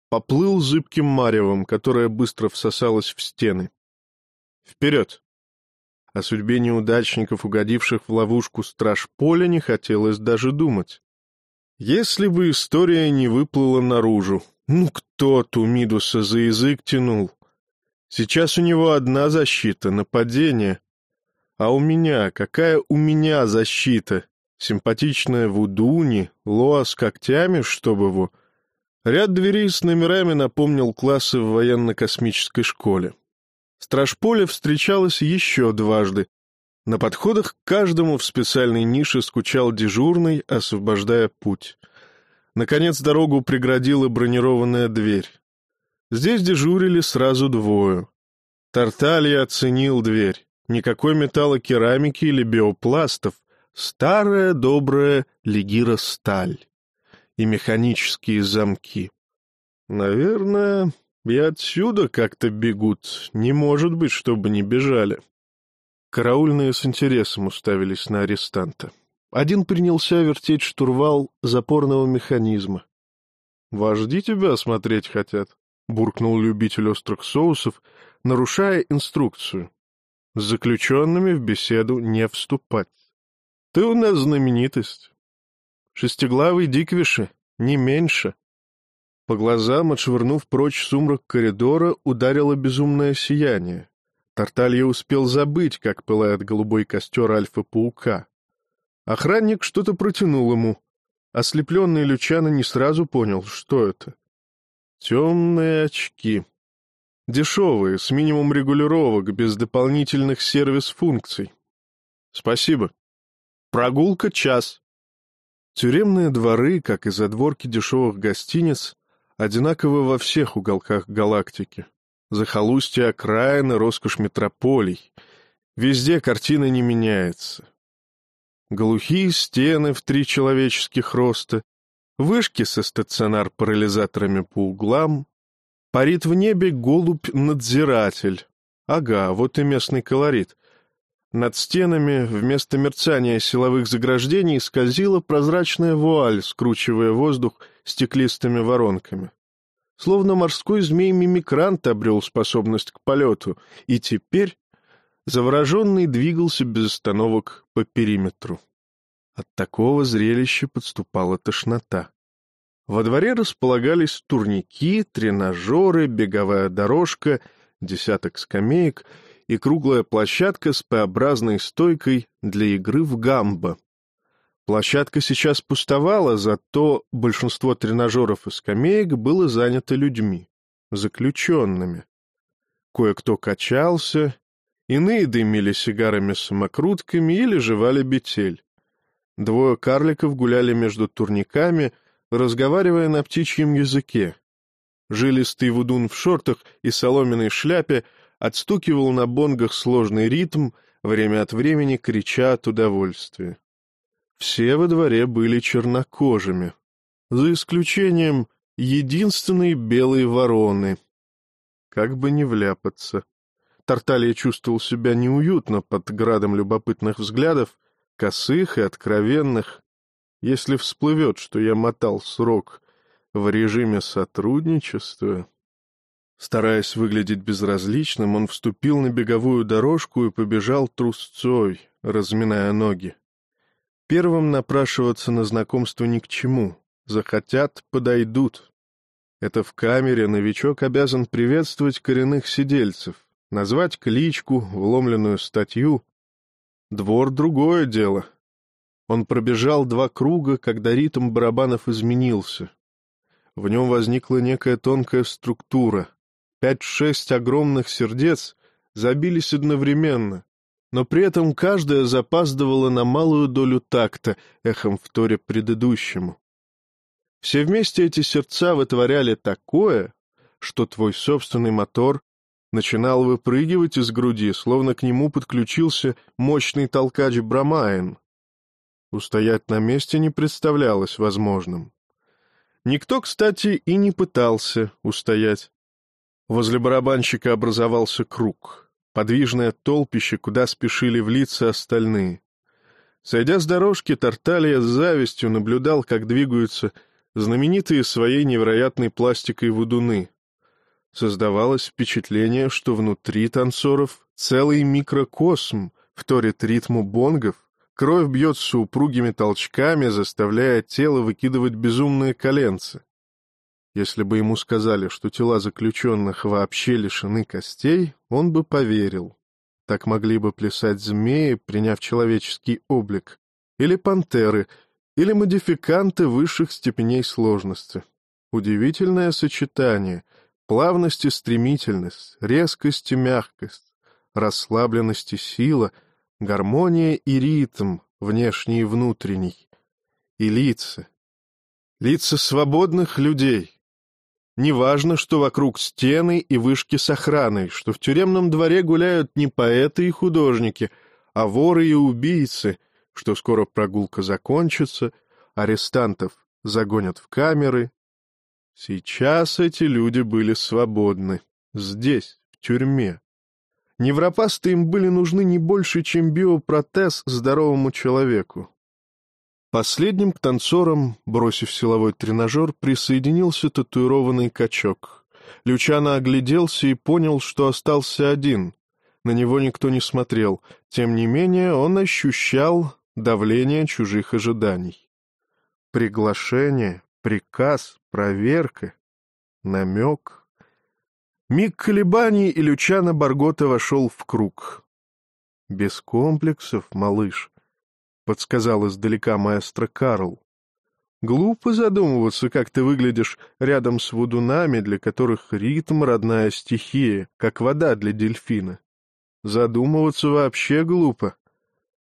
Поплыл зыбким маревом, которое быстро всосалось в стены. Вперед! О судьбе неудачников, угодивших в ловушку страж поля, не хотелось даже думать. Если бы история не выплыла наружу, ну кто Тумидуса за язык тянул? Сейчас у него одна защита — нападение. А у меня, какая у меня защита? Симпатичная Вудуни, Лоа с когтями, чтобы его... Ряд дверей с номерами напомнил классы в военно-космической школе. Страж поля встречалась еще дважды, на подходах к каждому в специальной нише скучал дежурный, освобождая путь. Наконец дорогу преградила бронированная дверь. Здесь дежурили сразу двое. Тарталья оценил дверь. Никакой металлокерамики или биопластов. Старая добрая легира-сталь. И механические замки. Наверное, и отсюда как-то бегут. Не может быть, чтобы не бежали. Караульные с интересом уставились на арестанта. Один принялся вертеть штурвал запорного механизма. «Вожди тебя осмотреть хотят», — буркнул любитель острых соусов, нарушая инструкцию. «С заключенными в беседу не вступать. Ты у нас знаменитость. Шестиглавый диквиши, не меньше». По глазам, отшвырнув прочь сумрак коридора, ударило безумное сияние. Тарталья успел забыть, как пылает голубой костер альфа-паука. Охранник что-то протянул ему. Ослепленный Лючано не сразу понял, что это. Темные очки. Дешевые, с минимум регулировок, без дополнительных сервис-функций. Спасибо. Прогулка — час. Тюремные дворы, как и задворки дешевых гостиниц, одинаковы во всех уголках галактики захолустья окраины, роскошь метрополий. Везде картина не меняется. Глухие стены в три человеческих роста, вышки со стационар-парализаторами по углам, парит в небе голубь-надзиратель. Ага, вот и местный колорит. Над стенами вместо мерцания силовых заграждений скользила прозрачная вуаль, скручивая воздух стеклистыми воронками. Словно морской змей-мимикрант обрел способность к полету, и теперь завороженный двигался без остановок по периметру. От такого зрелища подступала тошнота. Во дворе располагались турники, тренажеры, беговая дорожка, десяток скамеек и круглая площадка с П-образной стойкой для игры в гамбо. Площадка сейчас пустовала, зато большинство тренажеров и скамеек было занято людьми, заключенными. Кое-кто качался, иные дымили сигарами-самокрутками или жевали бетель. Двое карликов гуляли между турниками, разговаривая на птичьем языке. Жилистый вудун в шортах и соломенной шляпе отстукивал на бонгах сложный ритм, время от времени крича от удовольствия. Все во дворе были чернокожими, за исключением единственной белой вороны. Как бы не вляпаться. Тарталья чувствовал себя неуютно под градом любопытных взглядов, косых и откровенных. Если всплывет, что я мотал срок в режиме сотрудничества... Стараясь выглядеть безразличным, он вступил на беговую дорожку и побежал трусцой, разминая ноги. Первым напрашиваться на знакомство ни к чему. Захотят — подойдут. Это в камере новичок обязан приветствовать коренных сидельцев, назвать кличку, вломленную статью. Двор — другое дело. Он пробежал два круга, когда ритм барабанов изменился. В нем возникла некая тонкая структура. Пять-шесть огромных сердец забились одновременно, но при этом каждая запаздывала на малую долю такта, эхом вторя предыдущему. Все вместе эти сердца вытворяли такое, что твой собственный мотор начинал выпрыгивать из груди, словно к нему подключился мощный толкач Брамаин. Устоять на месте не представлялось возможным. Никто, кстати, и не пытался устоять. Возле барабанщика образовался круг, подвижное толпище, куда спешили влиться остальные. Сойдя с дорожки, Тарталия с завистью наблюдал, как двигаются знаменитые своей невероятной пластикой вудуны. Создавалось впечатление, что внутри танцоров целый микрокосм вторит ритму бонгов, Кровь бьется упругими толчками, заставляя тело выкидывать безумные коленцы. Если бы ему сказали, что тела заключенных вообще лишены костей, он бы поверил. Так могли бы плясать змеи, приняв человеческий облик, или пантеры, или модификанты высших степеней сложности. Удивительное сочетание — плавность и стремительность, резкость и мягкость, расслабленность и сила — гармония и ритм, внешний и внутренний, и лица. Лица свободных людей. Неважно, что вокруг стены и вышки с охраной, что в тюремном дворе гуляют не поэты и художники, а воры и убийцы, что скоро прогулка закончится, арестантов загонят в камеры. Сейчас эти люди были свободны. Здесь, в тюрьме. Невропасты им были нужны не больше, чем биопротез здоровому человеку. Последним к танцорам, бросив силовой тренажер, присоединился татуированный качок. Лючано огляделся и понял, что остался один. На него никто не смотрел. Тем не менее, он ощущал давление чужих ожиданий. Приглашение, приказ, проверка, намек, Миг колебаний, и Лючана Баргота вошел в круг. «Без комплексов, малыш», — подсказал издалека маэстро Карл. «Глупо задумываться, как ты выглядишь рядом с вудунами, для которых ритм — родная стихия, как вода для дельфина. Задумываться вообще глупо.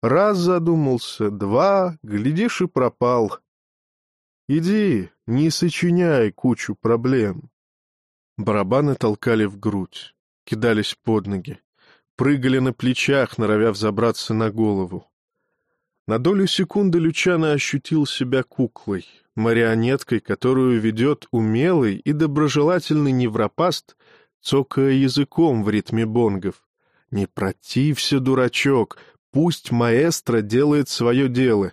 Раз задумался, два, глядишь и пропал. Иди, не сочиняй кучу проблем». Барабаны толкали в грудь, кидались под ноги, прыгали на плечах, норовя взобраться на голову. На долю секунды Лючано ощутил себя куклой, марионеткой, которую ведет умелый и доброжелательный невропаст, цокая языком в ритме бонгов. «Не протився, дурачок, пусть маэстро делает свое дело».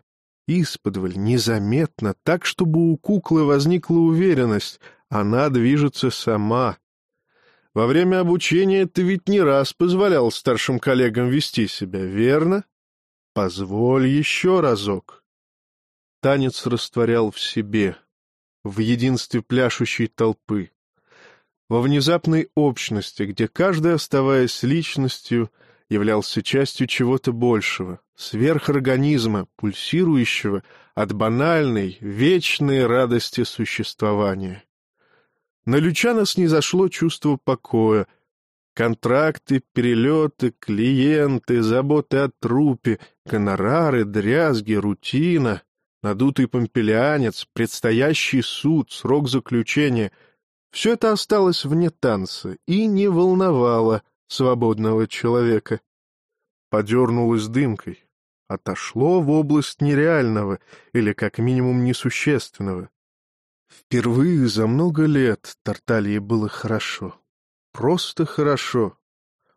Исподволь, незаметно, так, чтобы у куклы возникла уверенность — она движется сама. Во время обучения ты ведь не раз позволял старшим коллегам вести себя, верно? Позволь еще разок. Танец растворял в себе, в единстве пляшущей толпы, во внезапной общности, где каждый, оставаясь личностью, являлся частью чего-то большего, сверхорганизма, пульсирующего от банальной, вечной радости существования. На Лючана снизошло чувство покоя. Контракты, перелеты, клиенты, заботы о трупе, гонорары, дрязги, рутина, надутый помпелянец, предстоящий суд, срок заключения — все это осталось вне танца и не волновало свободного человека. Подернулось дымкой, отошло в область нереального или, как минимум, несущественного. Впервые за много лет Тарталье было хорошо. Просто хорошо.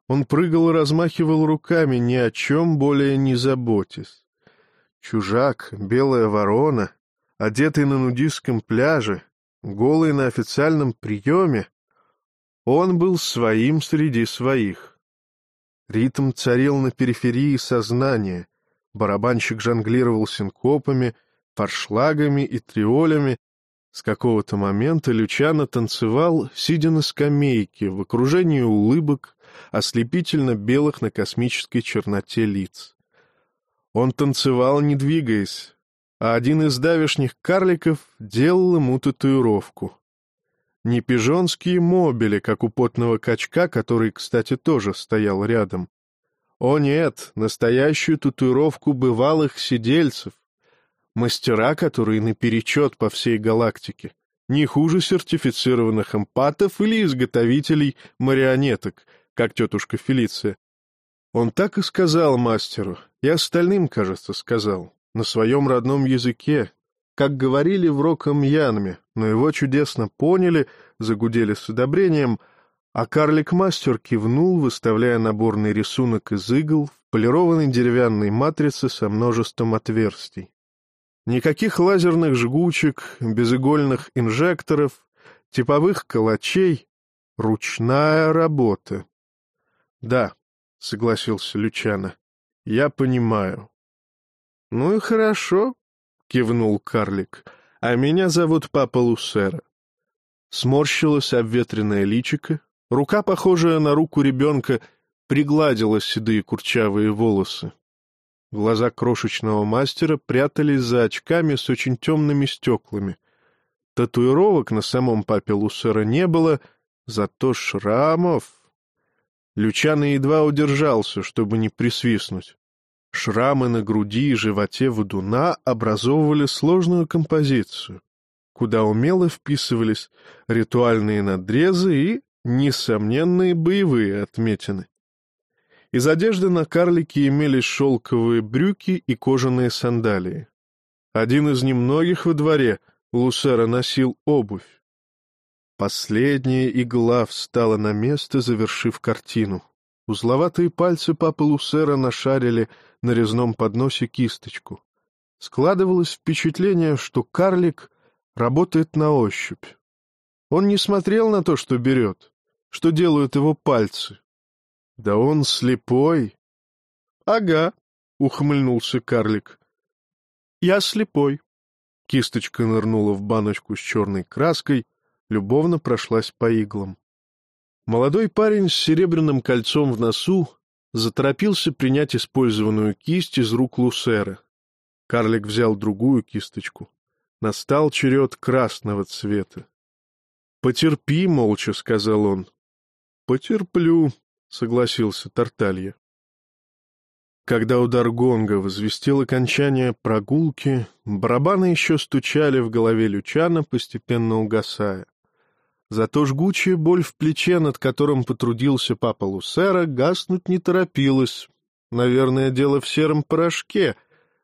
Он прыгал и размахивал руками, ни о чем более не заботясь. Чужак, белая ворона, одетый на нудистском пляже, голый на официальном приеме, он был своим среди своих. Ритм царил на периферии сознания, барабанщик жонглировал синкопами, форшлагами и триолями, с какого-то момента Лючано танцевал, сидя на скамейке, в окружении улыбок, ослепительно белых на космической черноте лиц. Он танцевал, не двигаясь, а один из давешних карликов делал ему татуировку. Не пижонские мобили, как у потного качка, который, кстати, тоже стоял рядом. О нет, настоящую татуировку бывалых сидельцев. Мастера, которые наперечет по всей галактике. Не хуже сертифицированных эмпатов или изготовителей марионеток, как тетушка Фелиция. Он так и сказал мастеру, и остальным, кажется, сказал, на своем родном языке, как говорили в Роком Янме, но его чудесно поняли, загудели с одобрением, а карлик-мастер кивнул, выставляя наборный рисунок из игл в полированной деревянной матрице со множеством отверстий. Никаких лазерных жгучек, безыгольных инжекторов, типовых калачей. Ручная работа. — Да, — согласился Лючана, — я понимаю. — Ну и хорошо, — кивнул карлик, — а меня зовут Папа Лусера. Сморщилось обветренное личико, рука, похожая на руку ребенка, пригладила седые курчавые волосы. Глаза крошечного мастера прятались за очками с очень темными стеклами. Татуировок на самом папе Лусера не было, зато шрамов... Лючано едва удержался, чтобы не присвистнуть. Шрамы на груди и животе водуна образовывали сложную композицию, куда умело вписывались ритуальные надрезы и несомненные боевые отметины. Из одежды на карлике имелись шелковые брюки и кожаные сандалии. Один из немногих во дворе Лусера носил обувь. Последняя игла встала на место, завершив картину. Узловатые пальцы папы Лусера нашарили на резном подносе кисточку. Складывалось впечатление, что карлик работает на ощупь. Он не смотрел на то, что берет, что делают его пальцы. Да он слепой. — Ага, — ухмыльнулся карлик. — Я слепой. Кисточка нырнула в баночку с черной краской, любовно прошлась по иглам. Молодой парень с серебряным кольцом в носу заторопился принять использованную кисть из рук Лусера. Карлик взял другую кисточку. Настал черед красного цвета. — Потерпи, — молча сказал он. — Потерплю, — согласился Тарталья. Когда удар гонга возвестил окончание прогулки, барабаны еще стучали в голове Лючана, постепенно угасая. Зато жгучая боль в плече, над которым потрудился папа Лусера, гаснуть не торопилась. Наверное, дело в сером порошке.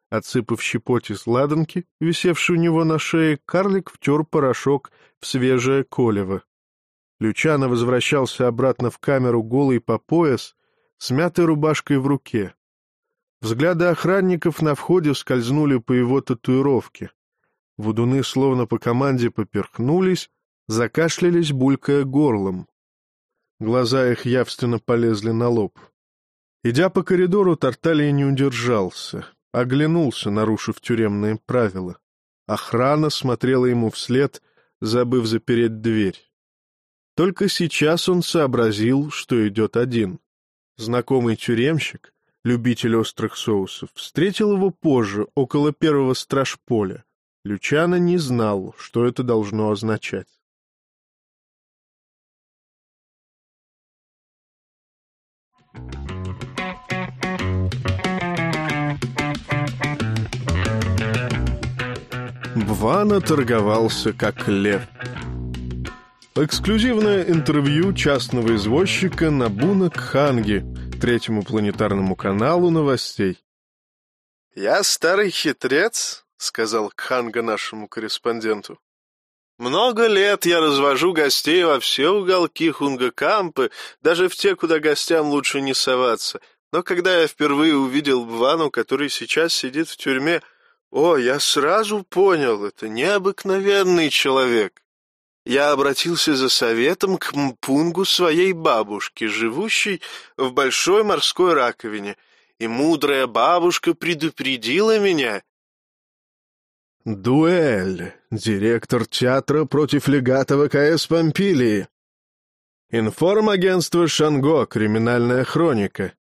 Отсыпав щепоть из ладанки, висевшей у него на шее, карлик втер порошок в свежее колево. Лючано возвращался обратно в камеру голый по пояс, с мятой рубашкой в руке. Взгляды охранников на входе скользнули по его татуировке. Водуны словно по команде поперхнулись, закашлялись, булькая горлом. Глаза их явственно полезли на лоб. Идя по коридору, Тарталия не удержался, оглянулся, нарушив тюремные правила. Охрана смотрела ему вслед, забыв запереть дверь. Только сейчас он сообразил, что идет один. Знакомый тюремщик, любитель острых соусов, встретил его позже, около первого стражполя. Лючано не знал, что это должно означать. Бвана торговался как лев. Эксклюзивное интервью частного извозчика Набуна Кханги, третьему планетарному каналу новостей. «Я старый хитрец», — сказал Кханга нашему корреспонденту. «Много лет я развожу гостей во все уголки Хунгакампы, даже в те, куда гостям лучше не соваться. Но когда я впервые увидел Бвану, который сейчас сидит в тюрьме, о, я сразу понял, это необыкновенный человек. Я обратился за советом к Мпунгу своей бабушки, живущей в большой морской раковине, и мудрая бабушка предупредила меня. «Дуэль. Директор театра против легата ВКС Помпилии. Информагентство «Шанго. Криминальная хроника».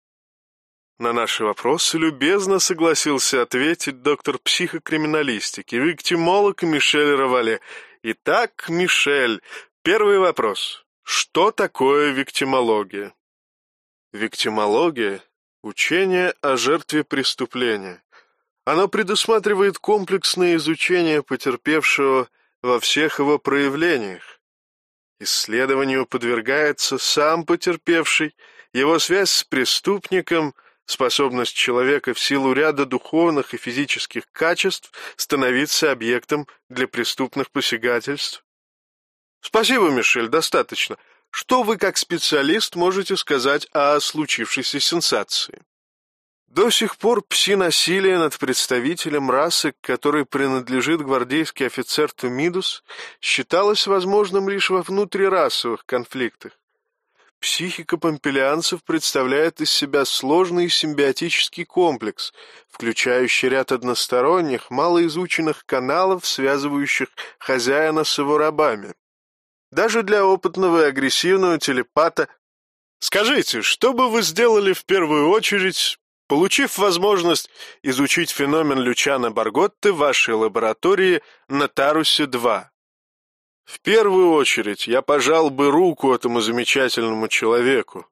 На наши вопросы любезно согласился ответить доктор психокриминалистики, виктимолог Мишель Равале, Итак, Мишель, Первый вопрос. Что такое виктимология? Виктимология – учение о жертве преступления. Оно предусматривает комплексное изучение потерпевшего во всех его проявлениях. Исследованию подвергается сам потерпевший, его связь с преступником, способность человека в силу ряда духовных и физических качеств становиться объектом для преступных посягательств. Спасибо, Мишель, достаточно. Что вы как специалист можете сказать о случившейся сенсации? До сих пор пси-насилие над представителем расы, к которой принадлежит гвардейский офицер Тумидус, считалось возможным лишь во внутрирасовых конфликтах. Психика помпелианцев представляет из себя сложный симбиотический комплекс, включающий ряд односторонних, малоизученных каналов, связывающих хозяина с его рабами. Даже для опытного и агрессивного телепата Скажите, что бы вы сделали в первую очередь, получив возможность изучить феномен Лючана Барготты в вашей лаборатории на Тарусе-2? В первую очередь я пожал бы руку этому замечательному человеку.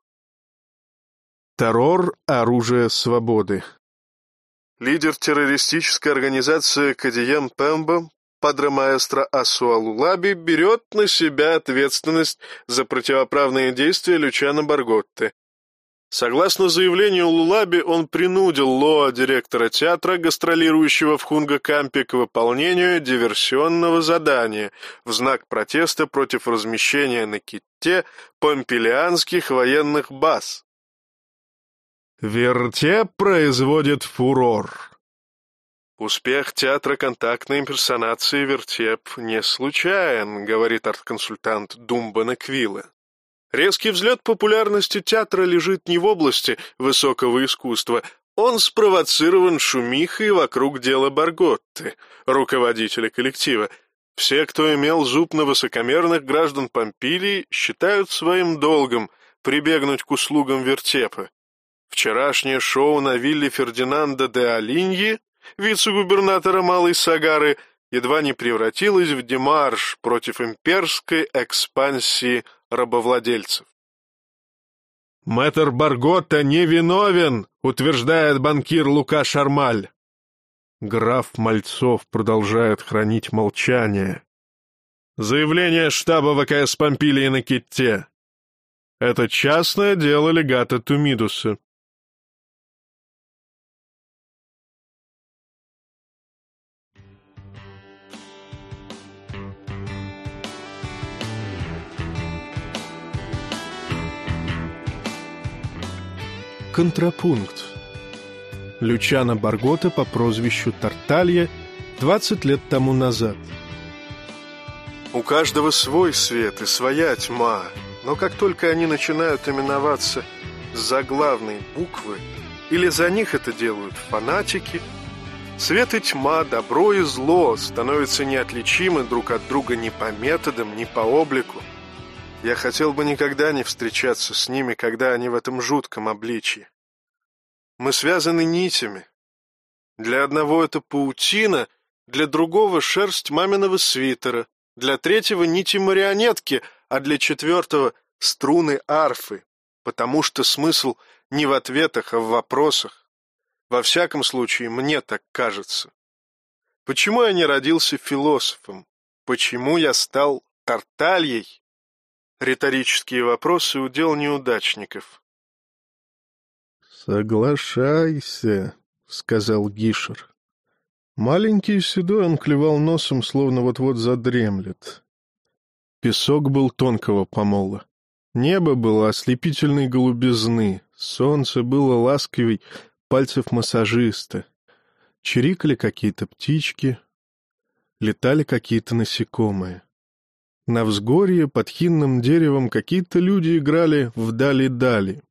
Террор — оружие свободы. Лидер террористической организации Кадием Пембо, падре маэстро Асуалулаби, берет на себя ответственность за противоправные действия Лючана Барготты, Согласно заявлению Лулаби, он принудил Лоа, директора театра, гастролирующего в Хунга-Кампе, к выполнению диверсионного задания в знак протеста против размещения на Китте помпелианских военных баз. Вертеп производит фурор. Успех театра контактной имперсонации Вертеп не случайен, говорит арт-консультант Думба Наквилла. Резкий взлет популярности театра лежит не в области высокого искусства, он спровоцирован шумихой вокруг дела Барготты, руководителя коллектива. Все, кто имел зуб на высокомерных граждан Помпилии, считают своим долгом прибегнуть к услугам вертепа. Вчерашнее шоу на вилле Фердинанда де Алиньи, вице-губернатора Малой Сагары, едва не превратилось в демарш против имперской экспансии рабовладельцев. «Мэтр Барготта невиновен», — утверждает банкир Лука Шармаль. Граф Мальцов продолжает хранить молчание. Заявление штаба ВКС Помпилии на Китте. Это частное дело легата Тумидуса. Контрапункт. Лючана Баргота по прозвищу Тарталья 20 лет тому назад. У каждого свой свет и своя тьма, но как только они начинают именоваться заглавной буквы, или за них это делают фанатики, свет и тьма, добро и зло становятся неотличимы друг от друга ни по методам, ни по облику. Я хотел бы никогда не встречаться с ними, когда они в этом жутком обличье. Мы связаны нитями. Для одного это паутина, для другого шерсть маминого свитера, для третьего нити марионетки, а для четвертого струны арфы, потому что смысл не в ответах, а в вопросах. Во всяком случае, мне так кажется. Почему я не родился философом? Почему я стал тартальей? Риторические вопросы — удел неудачников. «Соглашайся», — сказал Гишер. Маленький седой он клевал носом, словно вот-вот задремлет. Песок был тонкого помола. Небо было ослепительной голубизны, солнце было ласковей пальцев массажиста. Чирикали какие-то птички, летали какие-то насекомые. На взгорье под хинным деревом какие-то люди играли вдали-дали.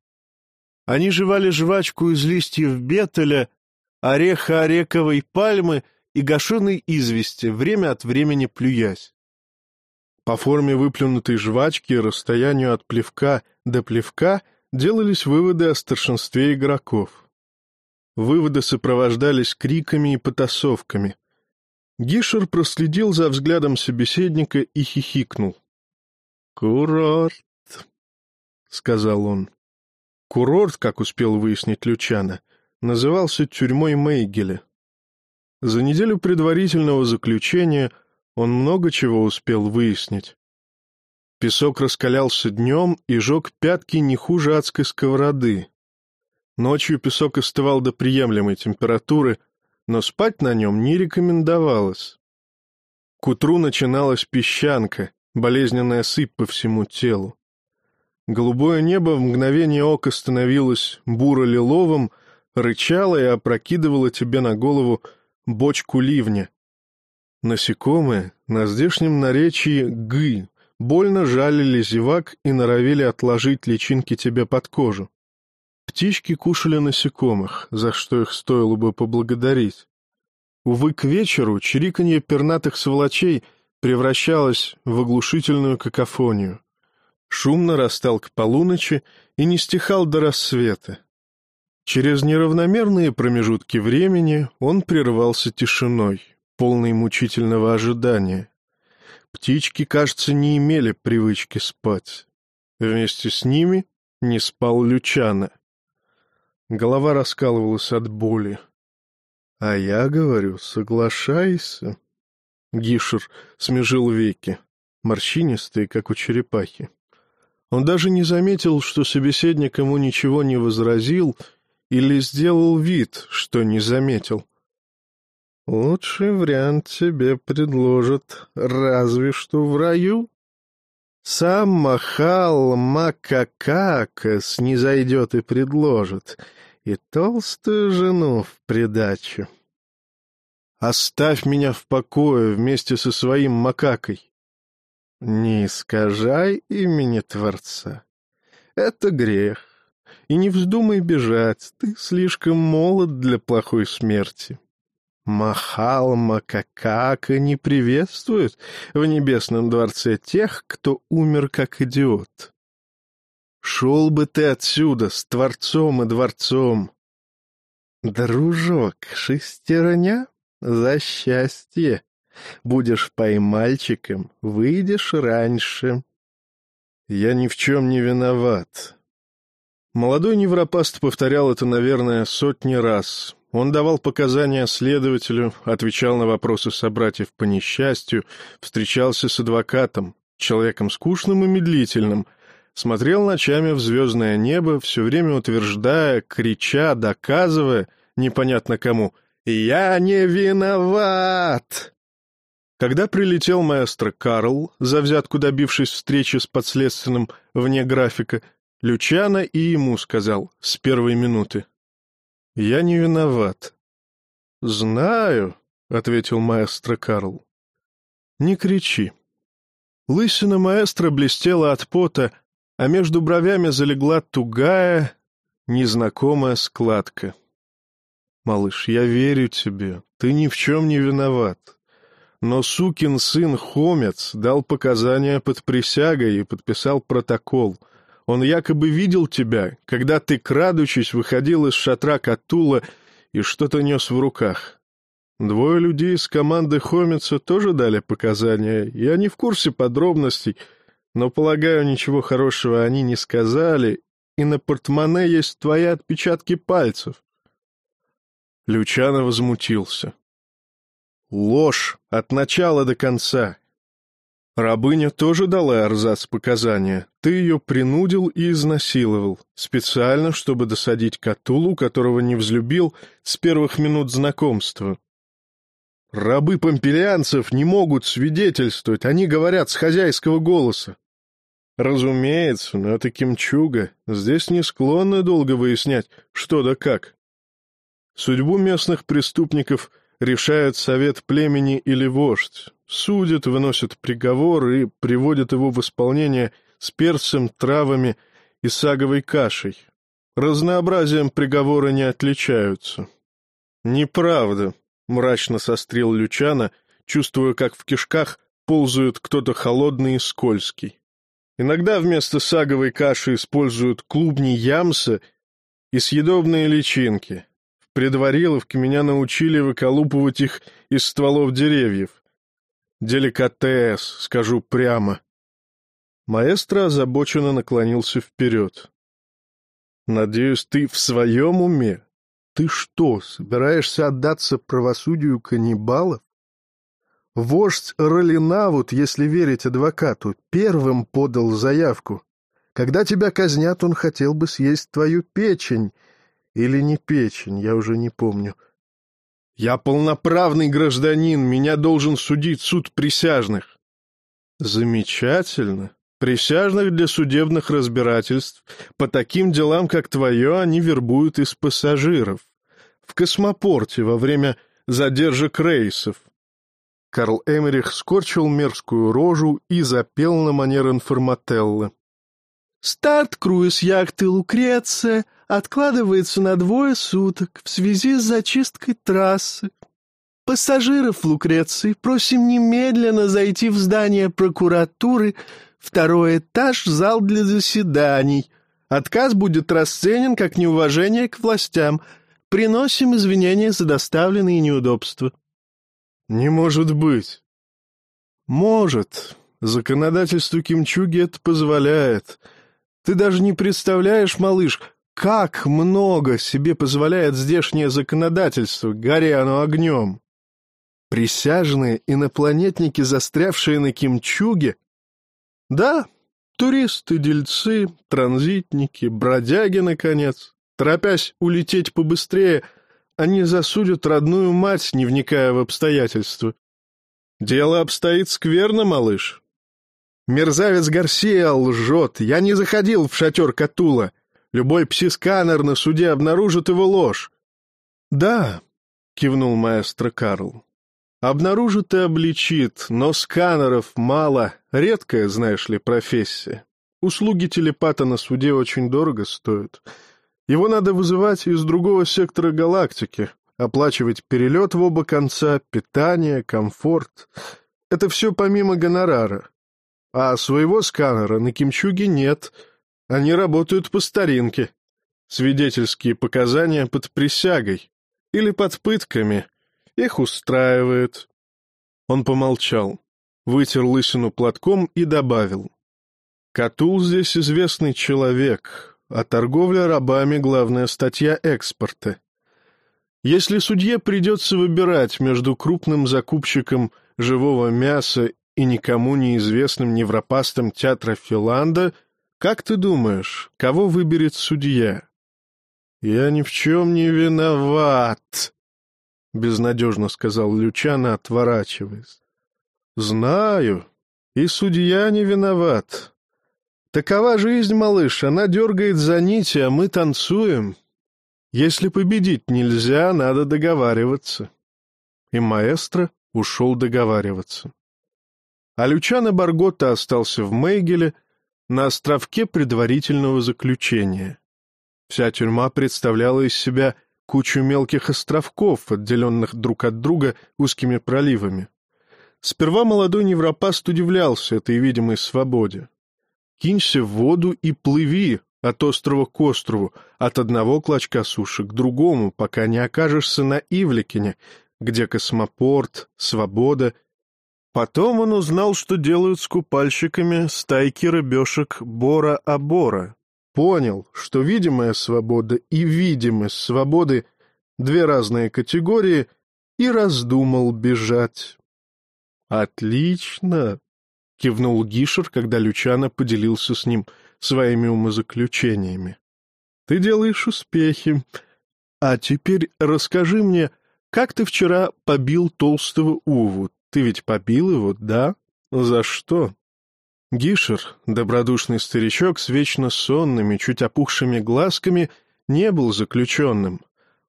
Они жевали жвачку из листьев бетеля, ореха орековой пальмы и гашеной извести, время от времени плюясь. По форме выплюнутой жвачки и расстоянию от плевка до плевка делались выводы о старшинстве игроков. Выводы сопровождались криками и потасовками. Гишер проследил за взглядом собеседника и хихикнул. «Курорт», — сказал он. Курорт, как успел выяснить Лючана, назывался тюрьмой Мейгеля. За неделю предварительного заключения он много чего успел выяснить. Песок раскалялся днем и жег пятки не хуже адской сковороды. Ночью песок остывал до приемлемой температуры, но спать на нем не рекомендовалось. К утру начиналась песчанка, болезненная сыпь по всему телу. Голубое небо в мгновение ока становилось буро-лиловым, рычало и опрокидывало тебе на голову бочку ливня. Насекомые на здешнем наречии «гы» больно жалили зевак и норовили отложить личинки тебе под кожу. Птички кушали насекомых, за что их стоило бы поблагодарить. Увы, к вечеру чириканье пернатых сволочей превращалось в оглушительную какофонию. Шум нарастал к полуночи и не стихал до рассвета. Через неравномерные промежутки времени он прерывался тишиной, полной мучительного ожидания. Птички, кажется, не имели привычки спать. Вместе с ними не спал Лючана. Голова раскалывалась от боли. А я говорю, соглашайся. Гишер смежил веки, морщинистые, как у черепахи. Он даже не заметил, что собеседник ему ничего не возразил или сделал вид, что не заметил. Лучший вариант тебе предложат разве что в раю. Сам Махал Макакакас не зайдет и предложит — и толстую жену в придачу. Оставь меня в покое вместе со своим макакой. Не искажай имени Творца. Это грех. И не вздумай бежать, ты слишком молод для плохой смерти. Махал Макакака не приветствует в небесном дворце тех, кто умер как идиот. Шел бы ты отсюда с творцом и дворцом. Дружок, шестерня за счастье. Будешь поймальчиком, выйдешь раньше. Я ни в чем не виноват. Молодой невропаст повторял это, наверное, сотни раз. Он давал показания следователю, отвечал на вопросы собратьев по несчастью, встречался с адвокатом, человеком скучным и медлительным — смотрел ночами в звездное небо, все время утверждая, крича, доказывая, непонятно кому, «Я не виноват!» Когда прилетел маэстро Карл, за взятку добившись встречи с подследственным вне графика, Лючана и ему сказал с первой минуты, «Я не виноват». «Знаю», — ответил маэстро Карл. «Не кричи». Лысина маэстро блестела от пота, а между бровями залегла тугая, незнакомая складка. «Малыш, я верю тебе, ты ни в чем не виноват. Но сукин сын Хомец дал показания под присягой и подписал протокол. Он якобы видел тебя, когда ты, крадучись, выходил из шатра Катула и что-то нес в руках. Двое людей из команды Хомеца тоже дали показания, и они в курсе подробностей — но, полагаю, ничего хорошего они не сказали, и на портмоне есть твои отпечатки пальцев. Лючано возмутился. Ложь от начала до конца. Рабыня тоже дала Арзац показания. Ты ее принудил и изнасиловал, специально, чтобы досадить Катулу, которого не взлюбил с первых минут знакомства. Рабы помпелианцев не могут свидетельствовать, они говорят с хозяйского голоса. Разумеется, но это Кимчуга. Здесь не склонны долго выяснять, что да как. Судьбу местных преступников решает совет племени или вождь. Судят, выносят приговор и приводят его в исполнение с перцем, травами и саговой кашей. Разнообразием приговора не отличаются. «Неправда», — мрачно сострил Лючана, чувствуя, как в кишках ползают кто-то холодный и скользкий. Иногда вместо саговой каши используют клубни ямса и съедобные личинки. В предвариловке меня научили выколупывать их из стволов деревьев. Деликатес, скажу прямо. Маэстро озабоченно наклонился вперед. «Надеюсь, ты в своем уме? Ты что, собираешься отдаться правосудию каннибалов? Вождь Ролинавут, если верить адвокату, первым подал заявку. Когда тебя казнят, он хотел бы съесть твою печень. Или не печень, я уже не помню. Я полноправный гражданин, меня должен судить суд присяжных. Замечательно. Присяжных для судебных разбирательств. По таким делам, как твое, они вербуют из пассажиров. В космопорте во время задержек рейсов. Карл Эмерих скорчил мерзкую рожу и запел на манер информателлы. «Старт круиз яхты «Лукреция» откладывается на двое суток в связи с зачисткой трассы. Пассажиров Лукреции просим немедленно зайти в здание прокуратуры, второй этаж, зал для заседаний. Отказ будет расценен как неуважение к властям. Приносим извинения за доставленные неудобства». «Не может быть». «Может. Законодательство Кимчуги это позволяет. Ты даже не представляешь, малыш, как много себе позволяет здешнее законодательство, горя оно огнем. Присяжные инопланетники, застрявшие на Кимчуге? Да, туристы, дельцы, транзитники, бродяги, наконец. Торопясь улететь побыстрее — они засудят родную мать, не вникая в обстоятельства. Дело обстоит скверно, малыш. Мерзавец Гарсия лжет. Я не заходил в шатер Катула. Любой псисканер на суде обнаружит его ложь. Да, кивнул маэстро Карл. Обнаружит и обличит, но сканеров мало, редкая, знаешь ли, профессия. Услуги телепата на суде очень дорого стоят. Его надо вызывать из другого сектора галактики, оплачивать перелет в оба конца, питание, комфорт. Это все помимо гонорара. А своего сканера на Кимчуге нет. Они работают по старинке. Свидетельские показания под присягой или под пытками. Их устраивает. Он помолчал, вытер лысину платком и добавил. Катул здесь известный человек, а торговля рабами — главная статья экспорта. Если судье придется выбирать между крупным закупщиком живого мяса и никому неизвестным невропастом театра Филанда, как ты думаешь, кого выберет судья? «Я ни в чем не виноват», — безнадежно сказал Лючано, отворачиваясь. «Знаю, и судья не виноват. Такова жизнь, малыш, она дергает за нити, а мы танцуем. Если победить нельзя, надо договариваться. И маэстро ушел договариваться. А Лючано Барготта остался в Мейгеле на островке предварительного заключения. Вся тюрьма представляла из себя кучу мелких островков, отделенных друг от друга узкими проливами. Сперва молодой невропаст удивлялся этой видимой свободе. Кинься в воду и плыви от острова к острову, от одного клочка суши к другому, пока не окажешься на Ивликине, где космопорт, свобода. Потом он узнал, что делают с купальщиками стайки рыбешек Бора-Абора. Понял, что видимая свобода и видимость свободы — две разные категории, и раздумал бежать. «Отлично!» — кивнул Гишер, когда Лючано поделился с ним своими умозаключениями. — Ты делаешь успехи. А теперь расскажи мне, как ты вчера побил толстого Уву? Ты ведь побил его, да? За что? Гишер, добродушный старичок с вечно сонными, чуть опухшими глазками, не был заключенным.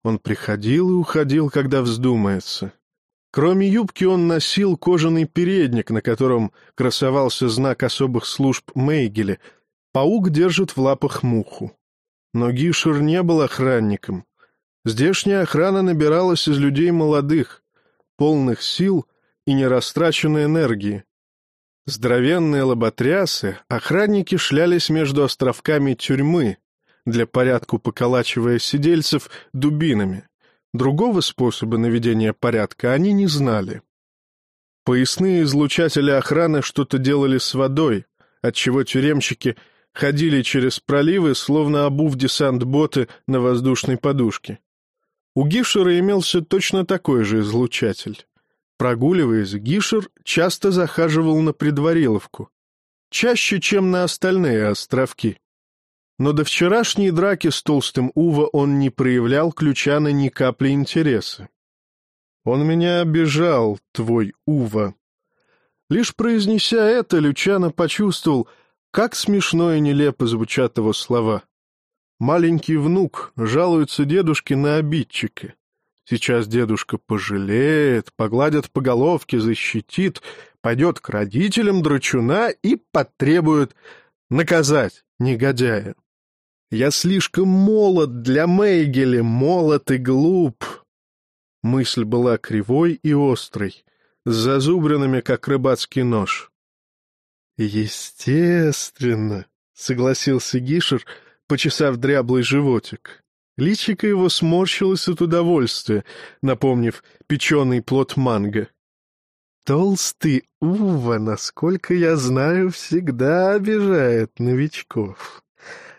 Он приходил и уходил, когда вздумается. Кроме юбки он носил кожаный передник, на котором красовался знак особых служб Мейгеля. Паук держит в лапах муху. Но Гишер не был охранником. Здешняя охрана набиралась из людей молодых, полных сил и нерастраченной энергии. Здоровенные лоботрясы, охранники шлялись между островками тюрьмы, для порядку поколачивая сидельцев дубинами. Другого способа наведения порядка они не знали. Поясные излучатели охраны что-то делали с водой, отчего тюремщики ходили через проливы, словно обув десант-боты на воздушной подушке. У Гишера имелся точно такой же излучатель. Прогуливаясь, Гишер часто захаживал на предвариловку. Чаще, чем на остальные островки. Но до вчерашней драки с толстым Ува он не проявлял Ключана ни капли интереса. «Он меня обижал, твой Ува». Лишь произнеся это, Лючано почувствовал, как смешно и нелепо звучат его слова. Маленький внук жалуется дедушке на обидчика. Сейчас дедушка пожалеет, погладит по головке, защитит, пойдет к родителям драчуна и потребует наказать негодяя. Я слишком молод для Мейгеля, молод и глуп. Мысль была кривой и острой, с зазубренными, как рыбацкий нож. «Естественно», — согласился Гишер, почесав дряблый животик. Личико его сморщилось от удовольствия, напомнив печеный плод манго. «Толстый Ува, насколько я знаю, всегда обижает новичков.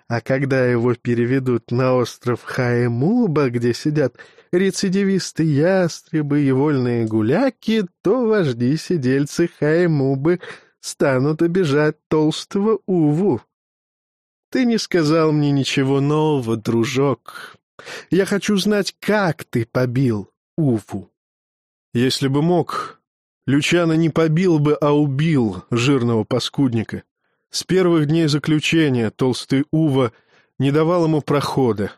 А когда его переведут на остров Хаемуба, где сидят рецидивисты ястребы и вольные гуляки, то вожди-сидельцы Хаемубы станут обижать толстого Уву. Ты не сказал мне ничего нового, дружок. Я хочу знать, как ты побил Уфу. Если бы мог, Лючана не побил бы, а убил жирного паскудника. С первых дней заключения толстый Ува не давал ему прохода.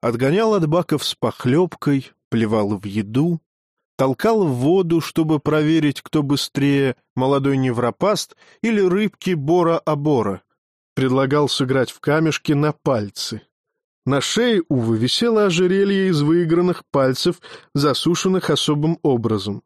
Отгонял от баков с похлебкой, плевал в еду, толкал в воду, чтобы проверить, кто быстрее, молодой невропаст или рыбки Бора-Абора предлагал сыграть в камешки на пальцы. На шее Увы висело ожерелье из выигранных пальцев, засушенных особым образом.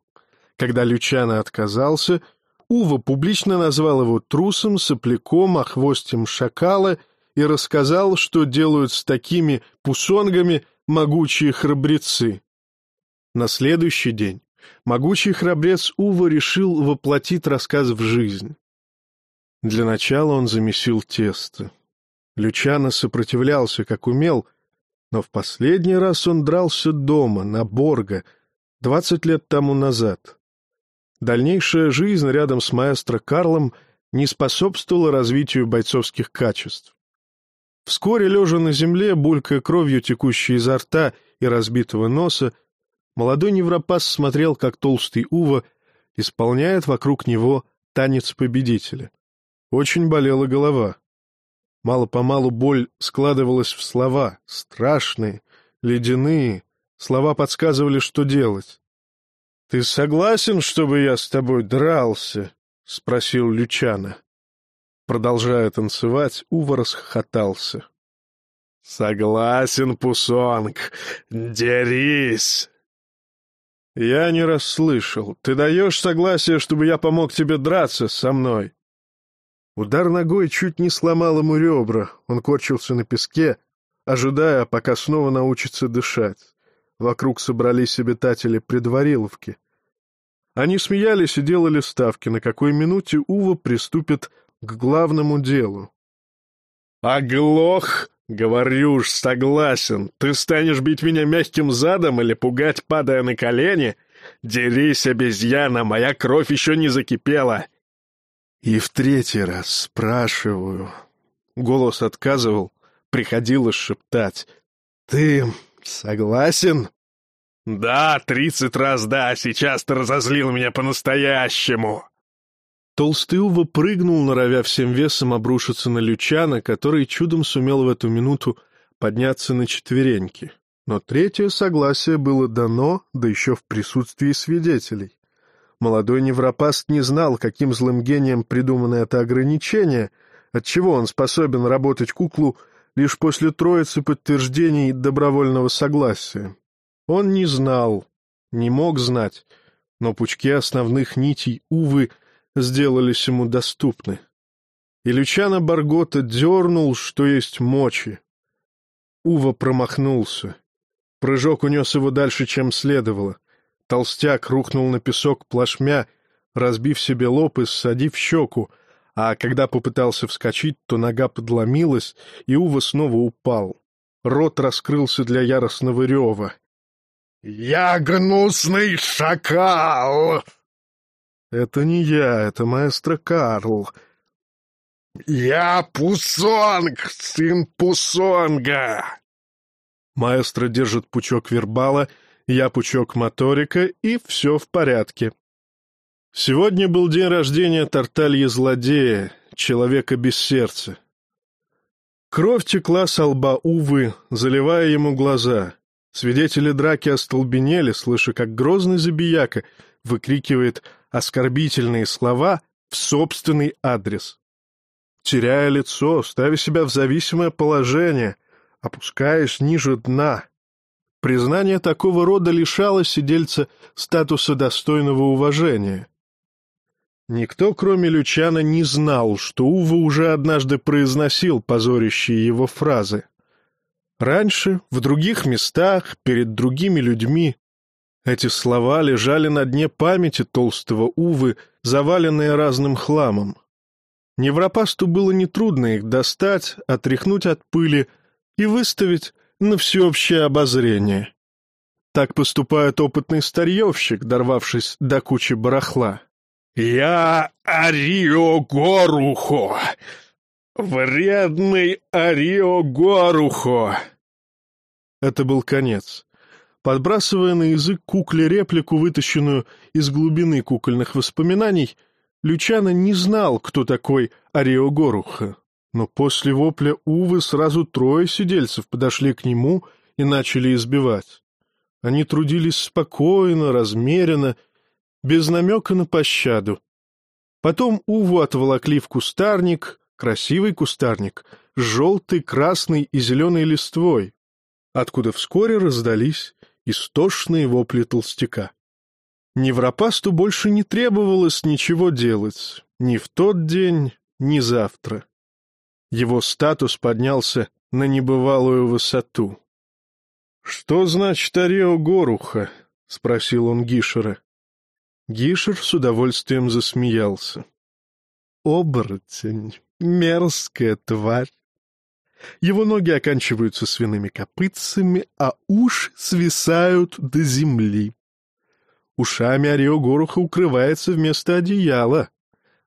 Когда Лючано отказался, Ува публично назвал его трусом, сопляком, охвостем шакала и рассказал, что делают с такими пусонгами могучие храбрецы. На следующий день могучий храбрец Ува решил воплотить рассказ в жизнь. Для начала он замесил тесто. Лючано сопротивлялся, как умел, но в последний раз он дрался дома, на Борго, двадцать лет тому назад. Дальнейшая жизнь рядом с маэстро Карлом не способствовала развитию бойцовских качеств. Вскоре, лежа на земле, булькая кровью, текущей изо рта и разбитого носа, молодой невропас смотрел, как толстый Ува исполняет вокруг него танец победителя. Очень болела голова. Мало-помалу боль складывалась в слова, страшные, ледяные. Слова подсказывали, что делать. — Ты согласен, чтобы я с тобой дрался? — спросил Лючана. Продолжая танцевать, Ува расхохотался. — Согласен, Пусонг, дерись! — Я не расслышал. Ты даешь согласие, чтобы я помог тебе драться со мной? Удар ногой чуть не сломал ему ребра, он корчился на песке, ожидая, пока снова научится дышать. Вокруг собрались обитатели предвариловки. Они смеялись и делали ставки, на какой минуте Ува приступит к главному делу. «Оглох!» — говорю уж, согласен. «Ты станешь бить меня мягким задом или пугать, падая на колени? Дерись, обезьяна, моя кровь еще не закипела!» И в третий раз спрашиваю. Голос отказывал, приходилось шептать. «Ты согласен?» «Да, тридцать раз да, сейчас ты разозлил меня по-настоящему!» Толстый Ува прыгнул, норовя всем весом обрушиться на Лючана, который чудом сумел в эту минуту подняться на четвереньки. Но третье согласие было дано, да еще в присутствии свидетелей. Молодой невропаст не знал, каким злым гением придумано это ограничение, отчего он способен работать куклу лишь после троицы подтверждений добровольного согласия. Он не знал, не мог знать, но пучки основных нитей, увы, сделались ему доступны. И Лючана Баргота дернул, что есть мочи. Ува промахнулся. Прыжок унес его дальше, чем следовало — Толстяк рухнул на песок плашмя, разбив себе лоб и ссадив щеку, А когда попытался вскочить, то нога подломилась, и Ува снова упал. Рот раскрылся для яростного рева. «Я гнусный шакал!» «Это не я, это маэстро Карл». «Я Пусонг, сын Пусонга!» Маэстро держит пучок вербала, я пучок моторика, и все в порядке. Сегодня был день рождения Тарталья-злодея, человека без сердца. Кровь текла с лба Увы, заливая ему глаза. Свидетели драки остолбенели, слыша, как грозный забияка выкрикивает оскорбительные слова в собственный адрес. Теряя лицо, ставя себя в зависимое положение, опускаясь ниже дна. Признание такого рода лишало сидельца статуса достойного уважения. Никто, кроме Лючана, не знал, что Ува уже однажды произносил позорящие его фразы. Раньше, в других местах, перед другими людьми, эти слова лежали на дне памяти толстого Увы, заваленные разным хламом. Невропасту было нетрудно их достать, отряхнуть от пыли и выставить на всеобщее обозрение. Так поступает опытный старьевщик, дорвавшись до кучи барахла. «Я Арио Горухо! Вредный Арио Горухо!» Это был конец. Подбрасывая на язык кукле реплику, вытащенную из глубины кукольных воспоминаний, Лючано не знал, кто такой Арио Горуха. Но после вопля Увы сразу трое сидельцев подошли к нему и начали избивать. Они трудились спокойно, размеренно, без намека на пощаду. Потом Уву отволокли в кустарник, красивый кустарник, с желтой, красной и зеленой листвой, откуда вскоре раздались истошные вопли толстяка. Невропасту больше не требовалось ничего делать, ни в тот день, ни завтра. Его статус поднялся на небывалую высоту. — Что значит Орео Горуха? — спросил он Гишера. Гишер с удовольствием засмеялся. — Оборотень, мерзкая тварь. Его ноги оканчиваются свиными копытцами, а уши свисают до земли. Ушами Орео Горуха укрывается вместо одеяла.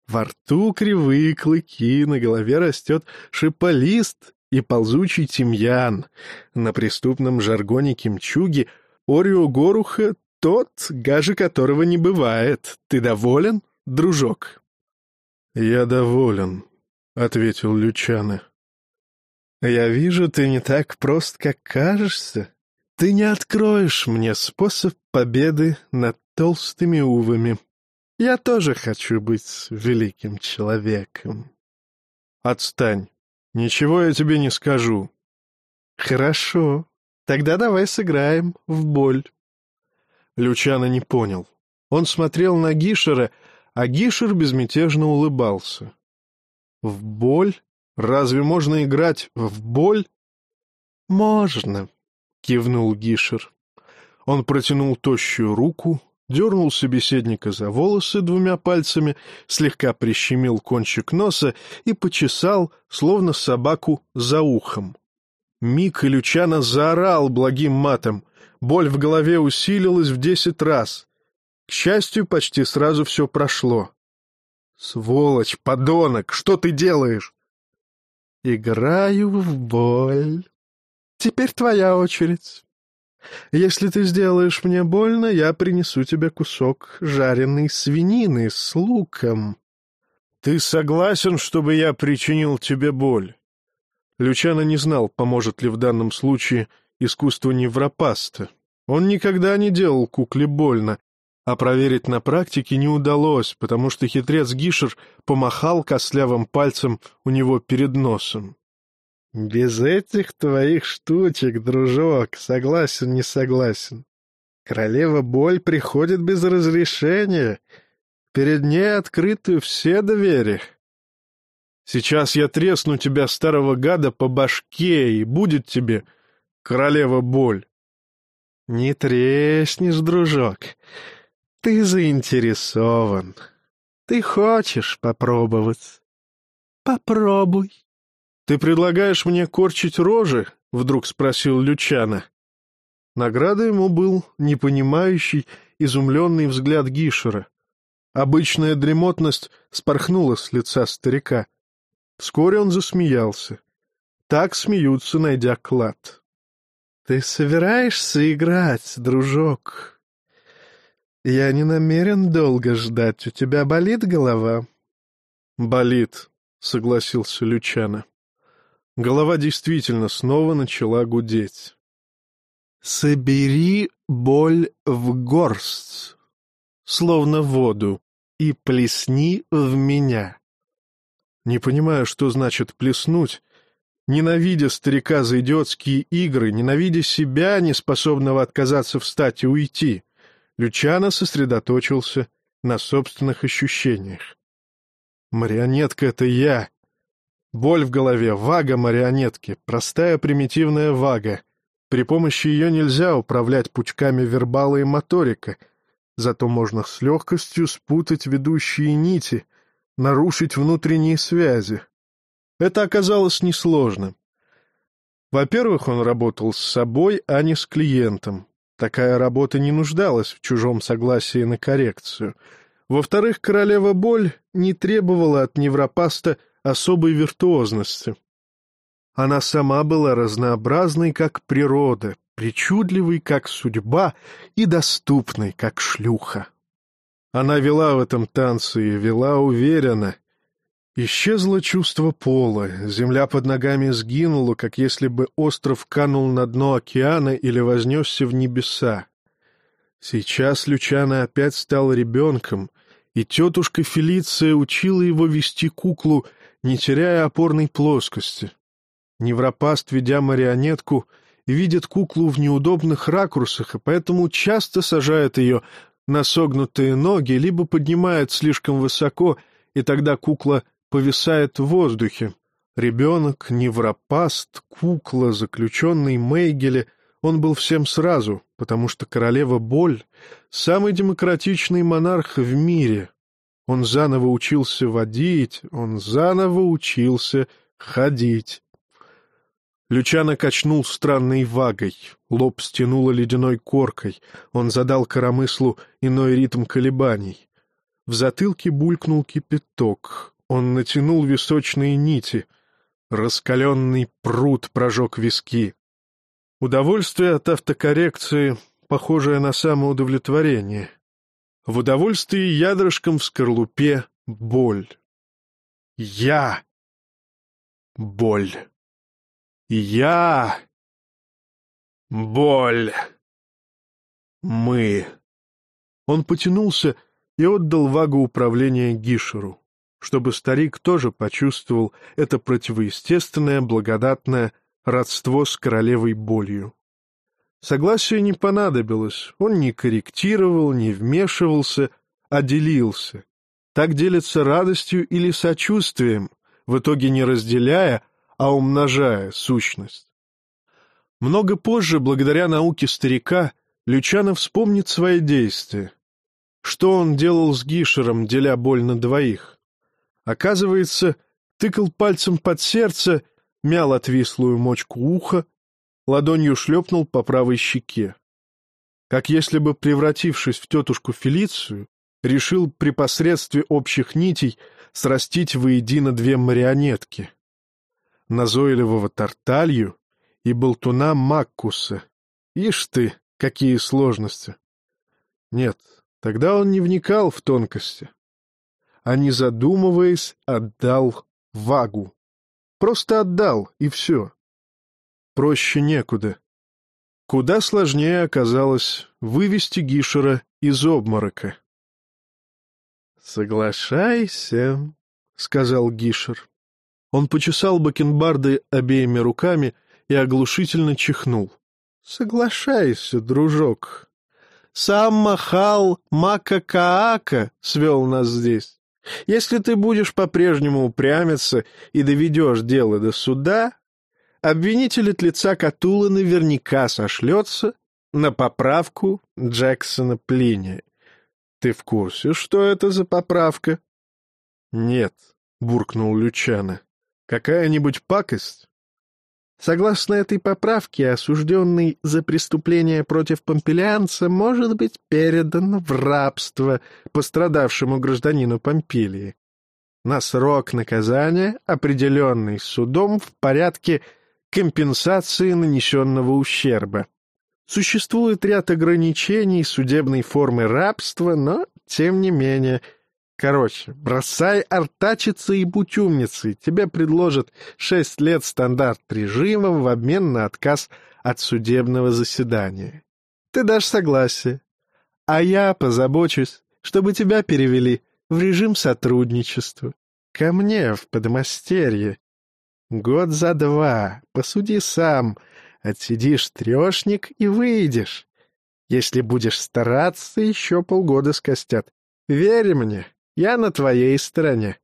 Во рту кривые клыки, на голове растет шиполист и ползучий тимьян. На преступном жаргоне кимчуги Орио Горуха тот, гаже которого не бывает. Ты доволен, дружок? — Я доволен, — ответил Лючаны. — Я вижу, ты не так прост, как кажешься. Ты не откроешь мне способ победы над толстыми увами. Я тоже хочу быть великим человеком. Отстань. Ничего я тебе не скажу. Хорошо. Тогда давай сыграем в боль. Лючано не понял. Он смотрел на Гишера, а Гишер безмятежно улыбался. В боль? Разве можно играть в боль? Можно, кивнул Гишер. Он протянул тощую руку, дернул собеседника за волосы двумя пальцами, слегка прищемил кончик носа и почесал, словно собаку, за ухом. Мик Лючана заорал благим матом. Боль в голове усилилась в десять раз. К счастью, почти сразу все прошло. «Сволочь, подонок, что ты делаешь?» «Играю в боль. Теперь твоя очередь». Если ты сделаешь мне больно, я принесу тебе кусок жареной свинины с луком. Ты согласен, чтобы я причинил тебе боль? Лючано не знал, поможет ли в данном случае искусство невропаста. Он никогда не делал кукле больно, а проверить на практике не удалось, потому что хитрец Гишер помахал костлявым пальцем у него перед носом. Без этих твоих штучек, дружок, согласен, не согласен. Королева Боль приходит без разрешения. Перед ней открыты все двери. Сейчас я тресну тебя, старого гада, по башке, и будет тебе королева Боль. Не треснешь, дружок. Ты заинтересован. Ты хочешь попробовать. Попробуй. «Ты предлагаешь мне корчить рожи?» — вдруг спросил Лючана. Награда ему был непонимающий, изумленный взгляд Гишера. Обычная дремотность спорхнула с лица старика. Вскоре он засмеялся. Так смеются, найдя клад. — Ты собираешься играть, дружок? Я не намерен долго ждать. У тебя болит голова? — Болит, — согласился Лючана. Голова действительно снова начала гудеть. — Собери боль в горсть, словно воду, и плесни в меня. Не понимаю, что значит «плеснуть», ненавидя старика за идиотские игры, ненавидя себя, неспособного отказаться встать и уйти, Лючано сосредоточился на собственных ощущениях. Марионетка — это я. Боль в голове, вага марионетки, простая примитивная вага. При помощи ее нельзя управлять пучками вербала и моторика, зато можно с легкостью спутать ведущие нити, нарушить внутренние связи. Это оказалось несложно. Во-первых, он работал с собой, а не с клиентом. Такая работа не нуждалась в чужом согласии на коррекцию. Во-вторых, королева Боль не требовала от невропаста особой виртуозности. Она сама была разнообразной, как природа, причудливой, как судьба, и доступной, как шлюха. Она вела в этом танце и вела уверенно, Исчезло чувство пола, земля под ногами сгинула, как если бы остров канул на дно океана или вознесся в небеса. Сейчас Лючана опять стал ребенком, и тетушка Фелиция учила его вести куклу, не теряя опорной плоскости. Невропаст, ведя марионетку, видит куклу в неудобных ракурсах, и поэтому часто сажает ее на согнутые ноги, либо поднимает слишком высоко, и тогда кукла повисает в воздухе. Ребенок, невропаст, кукла, заключенный Мейгеле, он был всем сразу, потому что королева Боль — самый демократичный монарх в мире. Он заново учился водить, он заново учился ходить. Лючано качнул странной вагой, лоб стянуло ледяной коркой, он задал коромыслу иной ритм колебаний. В затылке булькнул кипяток, он натянул височные нити. Раскаленный пруд прожег виски. Удовольствие от автокоррекции, похожее на самоудовлетворение. В удовольствии ядрышком в скорлупе боль. Я. Боль. Я. Боль. Мы. Он потянулся и отдал вагу управления Гишеру чтобы старик тоже почувствовал это противоестественное, благодатное родство с королевой болью. Согласие не понадобилось, он не корректировал, не вмешивался, а делился. Так делится радостью или сочувствием, в итоге не разделяя, а умножая сущность. Много позже, благодаря науке старика, Лючанов вспомнит свои действия. Что он делал с Гишером, деля боль на двоих? Оказывается, тыкал пальцем под сердце, мял отвислую мочку уха, ладонью шлепнул по правой щеке. Как если бы, превратившись в тетушку Фелицию, решил при посредстве общих нитей срастить воедино две марионетки. Назойливого Тарталью и болтуна Маккуса. Ишь ты, какие сложности! Нет, тогда он не вникал в тонкости а не задумываясь, отдал вагу. Просто отдал, и все. Проще некуда. Куда сложнее оказалось вывести Гишера из обморока. «Соглашайся», — сказал Гишер. Он почесал бакенбарды обеими руками и оглушительно чихнул. «Соглашайся, дружок. Сам Махал Макакаака свел нас здесь. Если ты будешь по-прежнему упрямиться и доведешь дело до суда, обвинитель от лица Катула наверняка сошлется на поправку Джексона Плиния. Ты в курсе, что это за поправка? Нет, буркнул Лючана. «Какая-нибудь пакость?» Согласно этой поправке, осужденный за преступление против помпелианца может быть передан в рабство пострадавшему гражданину Помпилии на срок наказания, определенный судом в порядке компенсации нанесенного ущерба. Существует ряд ограничений судебной формы рабства, но, тем не менее... Короче, бросай артачиться и будь умницей. Тебе предложат шесть лет стандарт режима в обмен на отказ от судебного заседания. Ты дашь согласие. А я позабочусь, чтобы тебя перевели в режим сотрудничества. Ко мне в подмастерье. Год за два, посуди сам, отсидишь трешник и выйдешь. Если будешь стараться, еще полгода скостят. Верь мне, я на твоей стороне.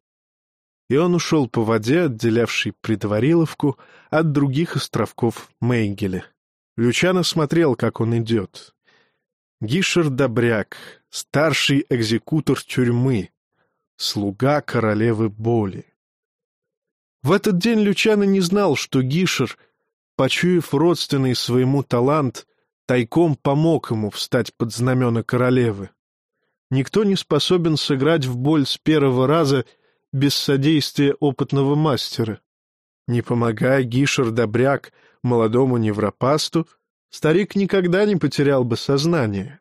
И он ушел по воде, отделявшей предвариловку от других островков Мейгеля. Лючано смотрел, как он идет. Гишер Добряк, старший экзекутор тюрьмы, слуга королевы боли. В этот день Лючано не знал, что Гишер, почуяв родственный своему талант, тайком помог ему встать под знамена королевы. Никто не способен сыграть в боль с первого раза без содействия опытного мастера. Не помогая Гишер Добряк молодому невропасту, старик никогда не потерял бы сознание.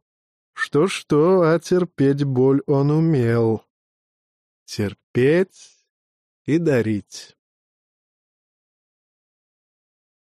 Что-что, а терпеть боль он умел. Терпеть и дарить.